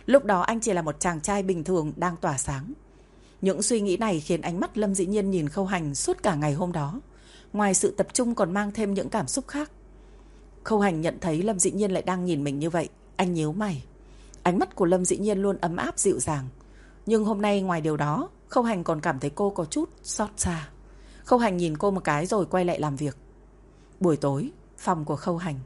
Lúc đó anh chỉ là một chàng trai bình thường đang tỏa sáng. Những suy nghĩ này khiến ánh mắt Lâm Dĩ Nhiên nhìn khâu hành suốt cả ngày hôm đó. Ngoài sự tập trung còn mang thêm những cảm xúc khác. Khâu hành nhận thấy Lâm Dĩ Nhiên lại đang nhìn mình như vậy. Anh nhíu mày. Ánh mắt của Lâm Dĩ Nhiên luôn ấm áp dịu dàng. Nhưng hôm nay ngoài điều đó, Khâu hành còn cảm thấy cô có chút xót xa. Khâu hành nhìn cô một cái rồi quay lại làm việc. Buổi tối, phòng của Khâu hành.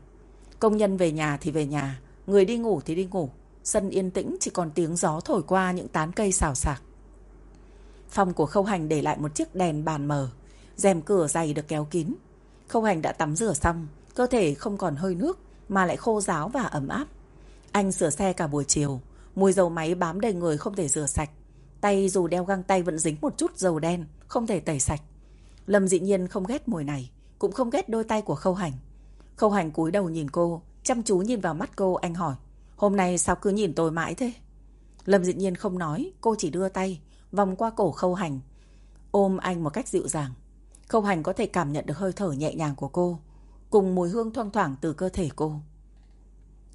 Công nhân về nhà thì về nhà, người đi ngủ thì đi ngủ. Sân yên tĩnh chỉ còn tiếng gió thổi qua những tán cây xào xạc. Phòng của Khâu Hành để lại một chiếc đèn bàn mờ rèm cửa dày được kéo kín. Khâu hành đã tắm rửa xong, cơ thể không còn hơi nước mà lại khô ráo và ấm áp. Anh sửa xe cả buổi chiều, mùi dầu máy bám đầy người không thể rửa sạch. Tay dù đeo găng tay vẫn dính một chút dầu đen, không thể tẩy sạch. Lâm dị nhiên không ghét mùi này, cũng không ghét đôi tay của Khâu Hành. Khâu Hành cúi đầu nhìn cô, chăm chú nhìn vào mắt cô, anh hỏi. Hôm nay sao cứ nhìn tôi mãi thế? Lâm Dị Nhiên không nói, cô chỉ đưa tay, vòng qua cổ Khâu Hành, ôm anh một cách dịu dàng. Khâu Hành có thể cảm nhận được hơi thở nhẹ nhàng của cô, cùng mùi hương thoang thoảng từ cơ thể cô.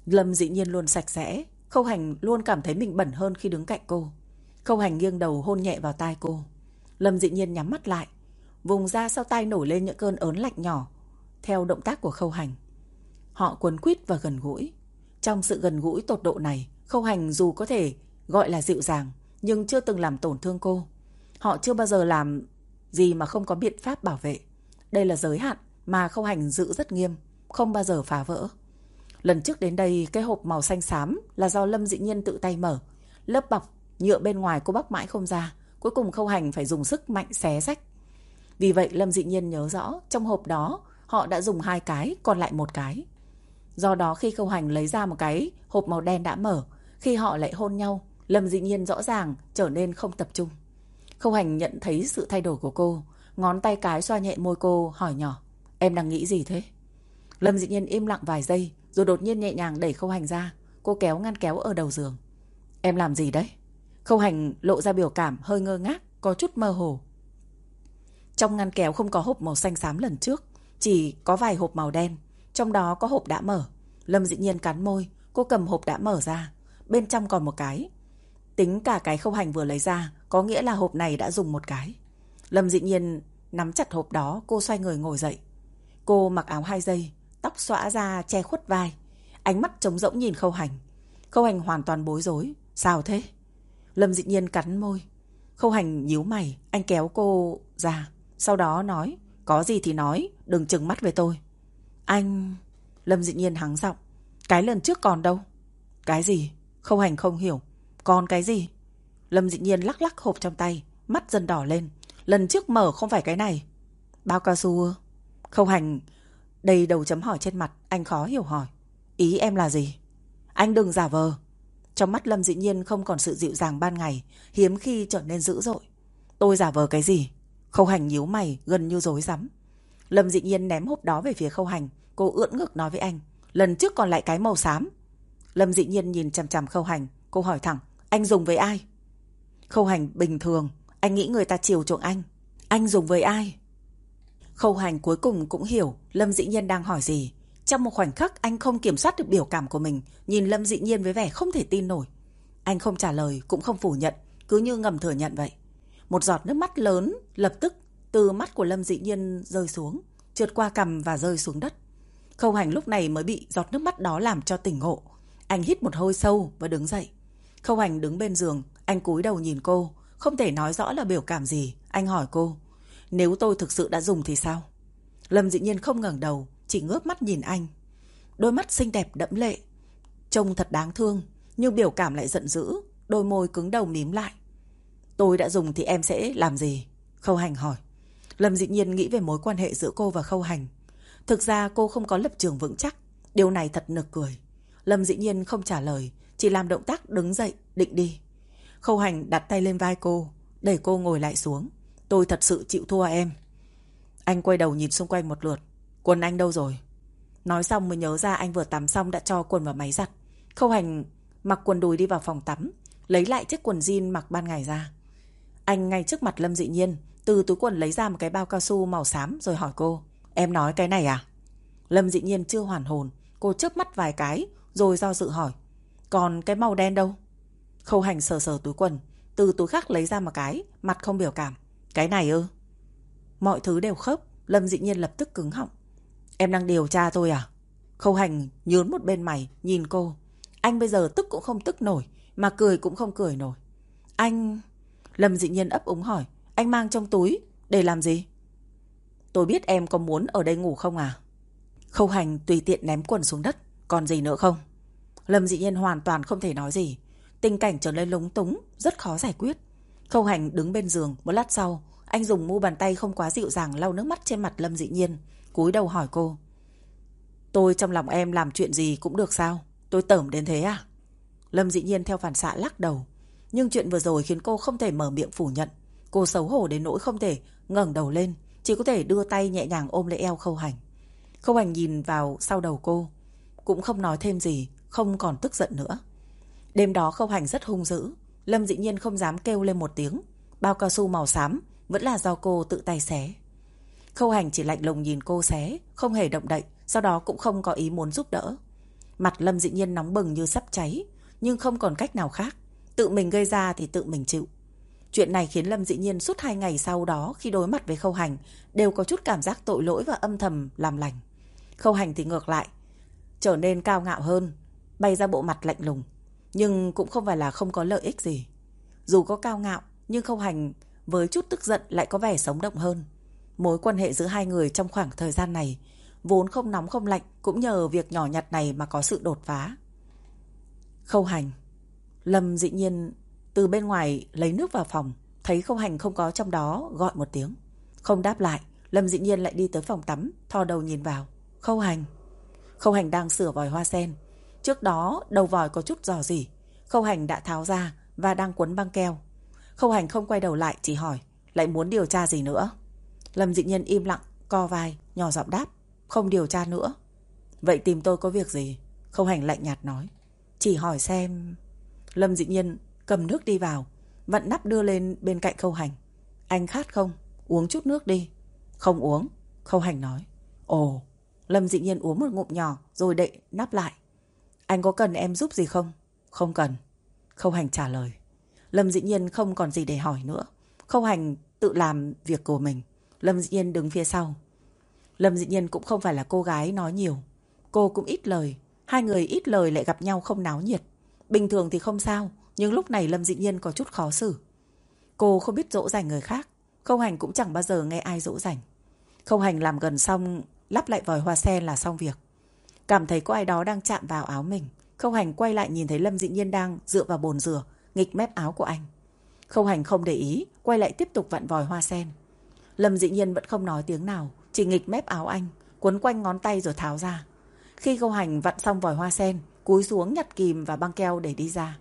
Lâm Dị Nhiên luôn sạch sẽ, Khâu Hành luôn cảm thấy mình bẩn hơn khi đứng cạnh cô. Khâu Hành nghiêng đầu hôn nhẹ vào tai cô. Lâm Dị Nhiên nhắm mắt lại, vùng ra sau tai nổi lên những cơn ớn lạnh nhỏ, theo động tác của Khâu Hành. Họ quấn quýt và gần gũi. Trong sự gần gũi tột độ này, Khâu Hành dù có thể gọi là dịu dàng, nhưng chưa từng làm tổn thương cô. Họ chưa bao giờ làm gì mà không có biện pháp bảo vệ. Đây là giới hạn mà Khâu Hành giữ rất nghiêm, không bao giờ phá vỡ. Lần trước đến đây, cái hộp màu xanh xám là do Lâm Dị Nhiên tự tay mở. Lớp bọc, nhựa bên ngoài cô bóc mãi không ra. Cuối cùng Khâu Hành phải dùng sức mạnh xé rách. Vì vậy Lâm Dị Nhiên nhớ rõ, trong hộp đó họ đã dùng hai cái, còn lại một cái. Do đó khi Khâu Hành lấy ra một cái hộp màu đen đã mở, khi họ lại hôn nhau, Lâm Dị Nhiên rõ ràng trở nên không tập trung. Khâu Hành nhận thấy sự thay đổi của cô, ngón tay cái xoa nhẹ môi cô, hỏi nhỏ, em đang nghĩ gì thế? Lâm Dị Nhiên im lặng vài giây, rồi đột nhiên nhẹ nhàng đẩy Khâu Hành ra, cô kéo ngăn kéo ở đầu giường. Em làm gì đấy? Khâu Hành lộ ra biểu cảm hơi ngơ ngác, có chút mơ hồ. Trong ngăn kéo không có hộp màu xanh xám lần trước, chỉ có vài hộp màu đen, trong đó có hộp đã mở. Lâm dị nhiên cắn môi, cô cầm hộp đã mở ra, bên trong còn một cái. Tính cả cái khâu hành vừa lấy ra, có nghĩa là hộp này đã dùng một cái. Lâm dị nhiên nắm chặt hộp đó, cô xoay người ngồi dậy. Cô mặc áo hai giây, tóc xõa ra che khuất vai, ánh mắt trống rỗng nhìn khâu hành. Khâu hành hoàn toàn bối rối, sao thế? Lâm dị nhiên cắn môi. Khâu hành nhíu mày, anh kéo cô ra. Sau đó nói, có gì thì nói, đừng chừng mắt về tôi. Anh... Lâm dị nhiên hắng giọng Cái lần trước còn đâu? Cái gì? Khâu hành không hiểu. Còn cái gì? Lâm dị nhiên lắc lắc hộp trong tay, mắt dần đỏ lên. Lần trước mở không phải cái này. Bao cao su Khâu hành đầy đầu chấm hỏi trên mặt, anh khó hiểu hỏi. Ý em là gì? Anh đừng giả vờ. Trong mắt Lâm dị nhiên không còn sự dịu dàng ban ngày, hiếm khi trở nên dữ dội. Tôi giả vờ cái gì? Khâu hành nhíu mày, gần như dối rắm Lâm dị nhiên ném hộp đó về phía khâu hành. Cô ưỡn ngực nói với anh. Lần trước còn lại cái màu xám. Lâm dị nhiên nhìn chằm chằm khâu hành. Cô hỏi thẳng. Anh dùng với ai? Khâu hành bình thường. Anh nghĩ người ta chiều chuộng anh. Anh dùng với ai? Khâu hành cuối cùng cũng hiểu Lâm dị nhiên đang hỏi gì. Trong một khoảnh khắc, anh không kiểm soát được biểu cảm của mình. Nhìn Lâm dị nhiên với vẻ không thể tin nổi. Anh không trả lời, cũng không phủ nhận. Cứ như ngầm thừa nhận vậy. Một giọt nước mắt lớn lập tức từ mắt của Lâm dị nhiên rơi xuống, trượt qua cằm và rơi xuống đất. Khâu hành lúc này mới bị giọt nước mắt đó làm cho tỉnh ngộ. Anh hít một hơi sâu và đứng dậy. Khâu hành đứng bên giường, anh cúi đầu nhìn cô, không thể nói rõ là biểu cảm gì. Anh hỏi cô, nếu tôi thực sự đã dùng thì sao? Lâm dị nhiên không ngẩng đầu, chỉ ngước mắt nhìn anh. Đôi mắt xinh đẹp đẫm lệ, trông thật đáng thương, nhưng biểu cảm lại giận dữ, đôi môi cứng đầu mím lại. Tôi đã dùng thì em sẽ làm gì? Khâu hành hỏi. Lâm dị nhiên nghĩ về mối quan hệ giữa cô và Khâu Hành. Thực ra cô không có lập trường vững chắc. Điều này thật nực cười. Lâm dị nhiên không trả lời, chỉ làm động tác đứng dậy, định đi. Khâu Hành đặt tay lên vai cô, đẩy cô ngồi lại xuống. Tôi thật sự chịu thua em. Anh quay đầu nhìn xung quanh một lượt. Quần anh đâu rồi? Nói xong mới nhớ ra anh vừa tắm xong đã cho quần vào máy giặt. Khâu Hành mặc quần đùi đi vào phòng tắm, lấy lại chiếc quần jean mặc ban ngày ra. Anh ngay trước mặt Lâm dị nhiên, từ túi quần lấy ra một cái bao cao su màu xám rồi hỏi cô. Em nói cái này à? Lâm dị nhiên chưa hoàn hồn. Cô chớp mắt vài cái rồi do dự hỏi. Còn cái màu đen đâu? Khâu hành sờ sờ túi quần. Từ túi khác lấy ra một cái, mặt không biểu cảm. Cái này ư? Mọi thứ đều khớp. Lâm dị nhiên lập tức cứng họng. Em đang điều tra tôi à? Khâu hành nhớn một bên mày, nhìn cô. Anh bây giờ tức cũng không tức nổi, mà cười cũng không cười nổi. Anh... Lâm dị nhiên ấp úng hỏi. Anh mang trong túi để làm gì? Tôi biết em có muốn ở đây ngủ không à? Khâu hành tùy tiện ném quần xuống đất. Còn gì nữa không? Lâm dị nhiên hoàn toàn không thể nói gì. Tình cảnh trở nên lúng túng, rất khó giải quyết. Khâu hành đứng bên giường, một lát sau, anh dùng mu bàn tay không quá dịu dàng lau nước mắt trên mặt Lâm dị nhiên, cúi đầu hỏi cô. Tôi trong lòng em làm chuyện gì cũng được sao? Tôi tởm đến thế à? Lâm dị nhiên theo phản xạ lắc đầu. Nhưng chuyện vừa rồi khiến cô không thể mở miệng phủ nhận. Cô xấu hổ đến nỗi không thể ngẩng đầu lên, chỉ có thể đưa tay nhẹ nhàng ôm lấy eo khâu hành. Khâu hành nhìn vào sau đầu cô, cũng không nói thêm gì, không còn tức giận nữa. Đêm đó khâu hành rất hung dữ, Lâm dĩ nhiên không dám kêu lên một tiếng. Bao cao su màu xám vẫn là do cô tự tay xé. Khâu hành chỉ lạnh lùng nhìn cô xé, không hề động đậy, sau đó cũng không có ý muốn giúp đỡ. Mặt Lâm dĩ nhiên nóng bừng như sắp cháy, nhưng không còn cách nào khác. Tự mình gây ra thì tự mình chịu. Chuyện này khiến Lâm dĩ nhiên suốt hai ngày sau đó khi đối mặt với khâu hành đều có chút cảm giác tội lỗi và âm thầm làm lành. Khâu hành thì ngược lại, trở nên cao ngạo hơn, bay ra bộ mặt lạnh lùng. Nhưng cũng không phải là không có lợi ích gì. Dù có cao ngạo, nhưng khâu hành với chút tức giận lại có vẻ sống động hơn. Mối quan hệ giữa hai người trong khoảng thời gian này vốn không nóng không lạnh cũng nhờ việc nhỏ nhặt này mà có sự đột phá. Khâu hành Lâm dĩ nhiên từ bên ngoài lấy nước vào phòng, thấy khâu hành không có trong đó, gọi một tiếng. Không đáp lại, Lâm dĩ nhiên lại đi tới phòng tắm, thò đầu nhìn vào. Khâu hành. Khâu hành đang sửa vòi hoa sen. Trước đó, đầu vòi có chút giò gì Khâu hành đã tháo ra và đang quấn băng keo. Khâu hành không quay đầu lại, chỉ hỏi, Lại muốn điều tra gì nữa? Lâm dị nhiên im lặng, Co vai, nhỏ giọng đáp, Không điều tra nữa. Vậy tìm tôi có việc gì? Khâu hành lạnh nhạt nói. Chỉ hỏi xem. Lâm dị nhiên cầm nước đi vào, Vặn nắp đưa lên bên cạnh khâu hành. Anh khát không? Uống chút nước đi. Không uống, Khâu hành nói. Ồ, Lâm dị nhiên uống một ngụm nhỏ Rồi đậy nắp lại. Anh có cần em giúp gì không? Không cần. Khâu hành trả lời. Lâm dị nhiên không còn gì để hỏi nữa. Khâu hành tự làm việc của mình. Lâm dị nhiên đứng phía sau. Lâm dị nhiên cũng không phải là cô gái nói nhiều. Cô cũng ít lời. Hai người ít lời lại gặp nhau không náo nhiệt. Bình thường thì không sao. Nhưng lúc này Lâm dị nhiên có chút khó xử. Cô không biết dỗ dành người khác Khâu hành cũng chẳng bao giờ nghe ai dỗ dành. Khâu hành làm gần xong, Lắp lại vòi hoa sen là xong việc. Cảm thấy có ai đó đang chạm vào áo mình Khâu hành quay lại nhìn thấy Lâm dị nhiên đang dựa vào bồn rửa, Nghịch mép áo của anh. Khâu hành không để ý, Quay lại tiếp tục vặn vòi hoa sen. Lâm dị nhiên vẫn không nói tiếng nào, Chỉ nghịch mép áo anh, Quấn quanh ngón tay rồi tháo ra. Khi khâu hành vặn xong vòi hoa sen, Cúi xuống nhặt kìm và băng keo để đi ra.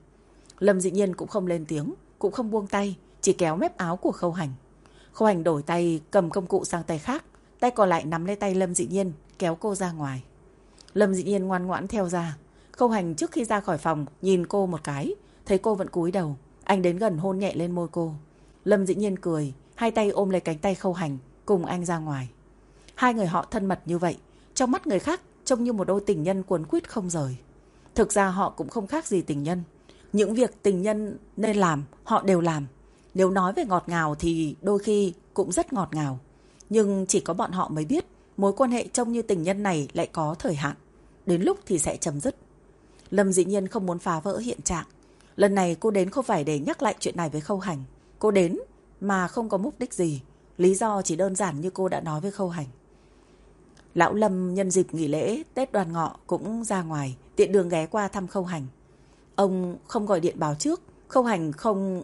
Lâm dị nhiên cũng không lên tiếng, Cũng không buông tay, Chỉ kéo mép áo của khâu hành. Khâu hành đổi tay, cầm công cụ sang tay khác, Tay còn lại nắm lấy tay Lâm dị nhiên, Kéo cô ra ngoài. Lâm dị nhiên ngoan ngoãn theo ra. Khâu hành trước khi ra khỏi phòng, Nhìn cô một cái, Thấy cô vẫn cúi đầu. Anh đến gần hôn nhẹ lên môi cô. Lâm dị nhiên cười, Hai tay ôm lấy cánh tay khâu hành, Cùng anh ra ngoài. Hai người họ thân mật như vậy, Trong mắt người khác trông như một đôi tình nhân cuốn quýt không rời. Thực ra họ cũng không khác gì tình nhân. Những việc tình nhân nên làm Họ đều làm Nếu nói về ngọt ngào thì đôi khi cũng rất ngọt ngào Nhưng chỉ có bọn họ mới biết Mối quan hệ trông như tình nhân này lại có thời hạn Đến lúc thì sẽ chấm dứt Lâm dĩ nhiên không muốn phá vỡ hiện trạng Lần này cô đến không phải để nhắc lại chuyện này với Khâu Hành. Cô đến mà không có mục đích gì. Lý do chỉ đơn giản như cô đã nói với Khâu Hành. Lão Lâm nhân dịp nghỉ lễ Tết đoàn ngọ cũng ra ngoài, tiện đường ghé qua thăm Khâu Hành. Ông không gọi điện báo trước, Khâu Hành không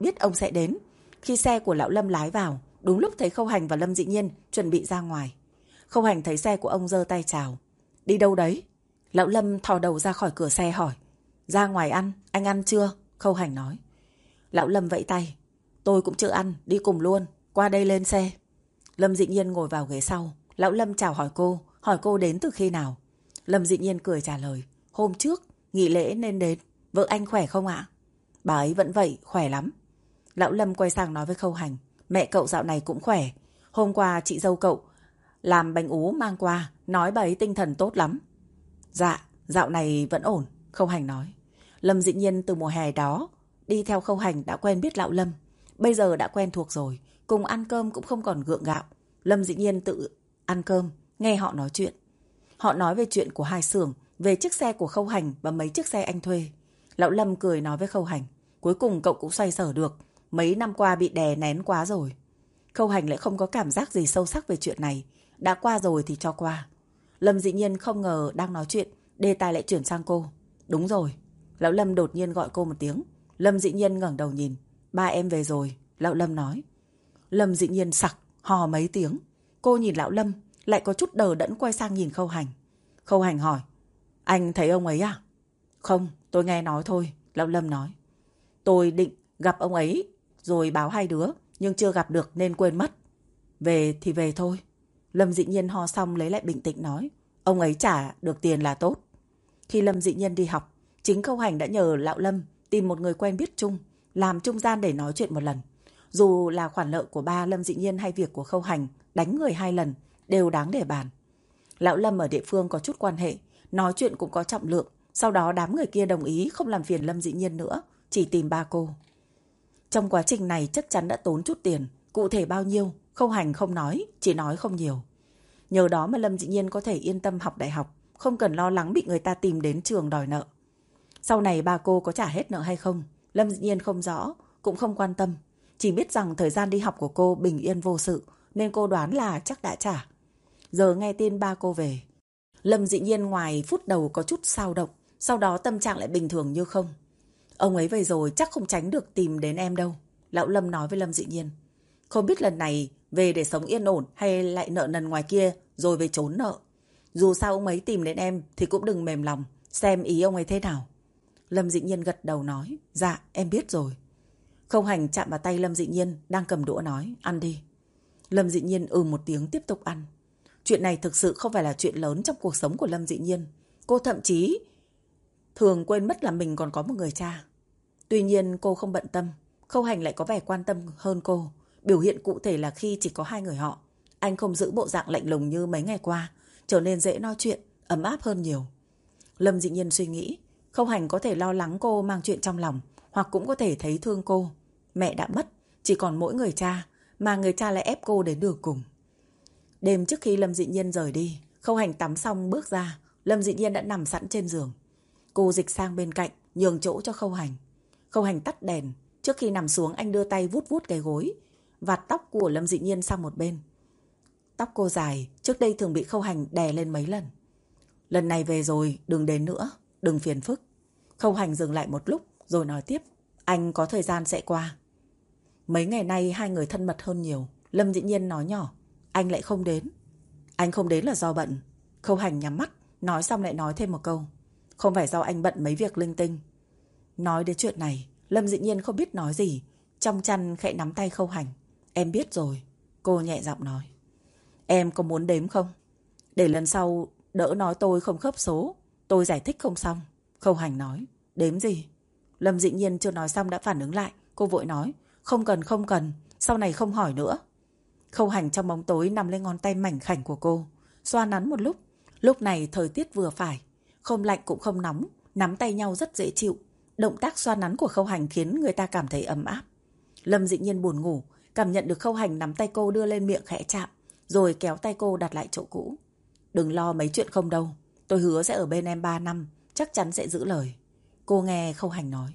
biết ông sẽ đến. Khi xe của Lão Lâm lái vào, đúng lúc thấy Khâu Hành và Lâm Dị Nhiên chuẩn bị ra ngoài. Khâu Hành thấy xe của ông giơ tay chào. Đi đâu đấy? Lão Lâm thò đầu ra khỏi cửa xe hỏi. Ra ngoài ăn, anh ăn chưa? Khâu hành nói. Lão Lâm vẫy tay. Tôi cũng chưa ăn, đi cùng luôn. Qua đây lên xe. Lâm dị nhiên ngồi vào ghế sau. Lão Lâm chào hỏi cô, hỏi cô đến từ khi nào. Lâm dị nhiên cười trả lời. Hôm trước, nghỉ lễ nên đến. Vợ anh khỏe không ạ? Bà ấy vẫn vậy, khỏe lắm. Lão Lâm quay sang nói với Khâu Hành. Mẹ cậu dạo này cũng khỏe. Hôm qua chị dâu cậu làm bánh ú mang qua, nói bà ấy tinh thần tốt lắm. Dạ, dạo này vẫn ổn, Khâu Hành nói. Lâm dĩ nhiên từ mùa hè đó đi theo khâu hành đã quen biết lão Lâm. Bây giờ đã quen thuộc rồi, cùng ăn cơm cũng không còn gượng gạo. Lâm dĩ nhiên tự ăn cơm, nghe họ nói chuyện. Họ nói về chuyện của hai xưởng, về chiếc xe của khâu hành và mấy chiếc xe anh thuê. Lão Lâm cười nói với khâu hành, cuối cùng cậu cũng xoay sở được, mấy năm qua bị đè nén quá rồi. Khâu hành lại không có cảm giác gì sâu sắc về chuyện này, đã qua rồi thì cho qua. Lâm dĩ nhiên không ngờ đang nói chuyện, đề tài lại chuyển sang cô. Đúng rồi, Lão Lâm đột nhiên gọi cô một tiếng. Lâm dị nhiên ngẩng đầu nhìn. Ba em về rồi, Lão Lâm nói. Lâm dị nhiên sặc, hò mấy tiếng. Cô nhìn Lão Lâm, lại có chút đờ đẫn quay sang nhìn Khâu Hành. Khâu Hành hỏi, anh thấy ông ấy à? Không, tôi nghe nói thôi, Lão Lâm nói. Tôi định gặp ông ấy rồi báo hai đứa, nhưng chưa gặp được nên quên mất. Về thì về thôi. Lâm dị nhiên ho xong lấy lại bình tĩnh nói. Ông ấy trả được tiền là tốt. Khi Lâm dị nhiên đi học, chính Khâu Hành đã nhờ Lão Lâm tìm một người quen biết chung, làm trung gian để nói chuyện một lần. Dù là khoản nợ của ba Lâm dị nhiên hay việc của Khâu Hành đánh người hai lần, đều đáng để bàn. Lão Lâm ở địa phương có chút quan hệ, nói chuyện cũng có trọng lượng. Sau đó đám người kia đồng ý không làm phiền Lâm dị nhiên nữa, chỉ tìm ba cô. Trong quá trình này chắc chắn đã tốn chút tiền, cụ thể bao nhiêu, Khâu Hành không nói, chỉ nói không nhiều. Nhờ đó mà Lâm dị nhiên có thể yên tâm học đại học, không cần lo lắng bị người ta tìm đến trường đòi nợ. Sau này ba cô có trả hết nợ hay không, Lâm dị nhiên không rõ, cũng không quan tâm. Chỉ biết rằng thời gian đi học của cô bình yên vô sự, nên cô đoán là chắc đã trả. Giờ nghe tin ba cô về. Lâm dị nhiên ngoài phút đầu có chút sao động, sau đó tâm trạng lại bình thường như không. Ông ấy về rồi chắc không tránh được tìm đến em đâu. Lão Lâm nói với Lâm dị nhiên. Không biết lần này về để sống yên ổn hay lại nợ nần ngoài kia rồi về trốn nợ. Dù sao ông ấy tìm đến em thì cũng đừng mềm lòng, xem ý ông ấy thế nào. Lâm dị nhiên gật đầu nói, dạ em biết rồi. Không hành chạm vào tay Lâm dị nhiên đang cầm đũa nói, ăn đi. Lâm dị nhiên ừ một tiếng tiếp tục ăn. Chuyện này thực sự không phải là chuyện lớn trong cuộc sống của Lâm dị nhiên. Cô thậm chí thường quên mất là mình còn có một người cha. Tuy nhiên cô không bận tâm, Khâu Hành lại có vẻ quan tâm hơn cô. Biểu hiện cụ thể là khi chỉ có hai người họ. Anh không giữ bộ dạng lạnh lùng như mấy ngày qua, trở nên dễ nói chuyện, ấm áp hơn nhiều. Lâm dị nhiên suy nghĩ, Khâu Hành có thể lo lắng cô mang chuyện trong lòng, hoặc cũng có thể thấy thương cô. Mẹ đã mất, chỉ còn mỗi người cha, mà người cha lại ép cô đến đường cùng. Đêm trước khi Lâm dị nhiên rời đi, Khâu Hành tắm xong bước ra, Lâm dị nhiên đã nằm sẵn trên giường. Cô dịch sang bên cạnh, nhường chỗ cho Khâu Hành. Khâu Hành tắt đèn, trước khi nằm xuống anh đưa tay vuốt vuốt cái gối, vạt tóc của Lâm dị nhiên sang một bên. Tóc cô dài, trước đây thường bị Khâu Hành đè lên mấy lần. Lần này về rồi, đừng đến nữa, đừng phiền phức. Khâu Hành dừng lại một lúc, rồi nói tiếp. Anh có thời gian sẽ qua. Mấy ngày nay hai người thân mật hơn nhiều. Lâm dĩ nhiên nói nhỏ. Anh lại không đến. Anh không đến là do bận. Khâu hành nhắm mắt, nói xong lại nói thêm một câu. Không phải do anh bận mấy việc linh tinh. Nói đến chuyện này, Lâm dĩ nhiên không biết nói gì. Trong chăn khẽ nắm tay khâu hành. Em biết rồi. Cô nhẹ giọng nói. Em có muốn đếm không? Để lần sau đỡ nói tôi không khớp số. Tôi giải thích không xong. Khâu hành nói. Đếm gì? Lâm dĩ nhiên chưa nói xong đã phản ứng lại. Cô vội nói. Không cần không cần. Sau này không hỏi nữa. Khâu hành trong bóng tối nằm lên ngón tay mảnh khảnh của cô. Xoa nắn một lúc. Lúc này thời tiết vừa phải. Không lạnh cũng không nóng. Nắm tay nhau rất dễ chịu. Động tác xoa nắn của khâu hành khiến người ta cảm thấy ấm áp. Lâm dị nhiên buồn ngủ. Cảm nhận được khâu hành nắm tay cô đưa lên miệng khẽ chạm. Rồi kéo tay cô đặt lại chỗ cũ. Đừng lo mấy chuyện không đâu. Tôi hứa sẽ ở bên em 3 năm. Chắc chắn sẽ giữ lời. Cô nghe khâu hành nói.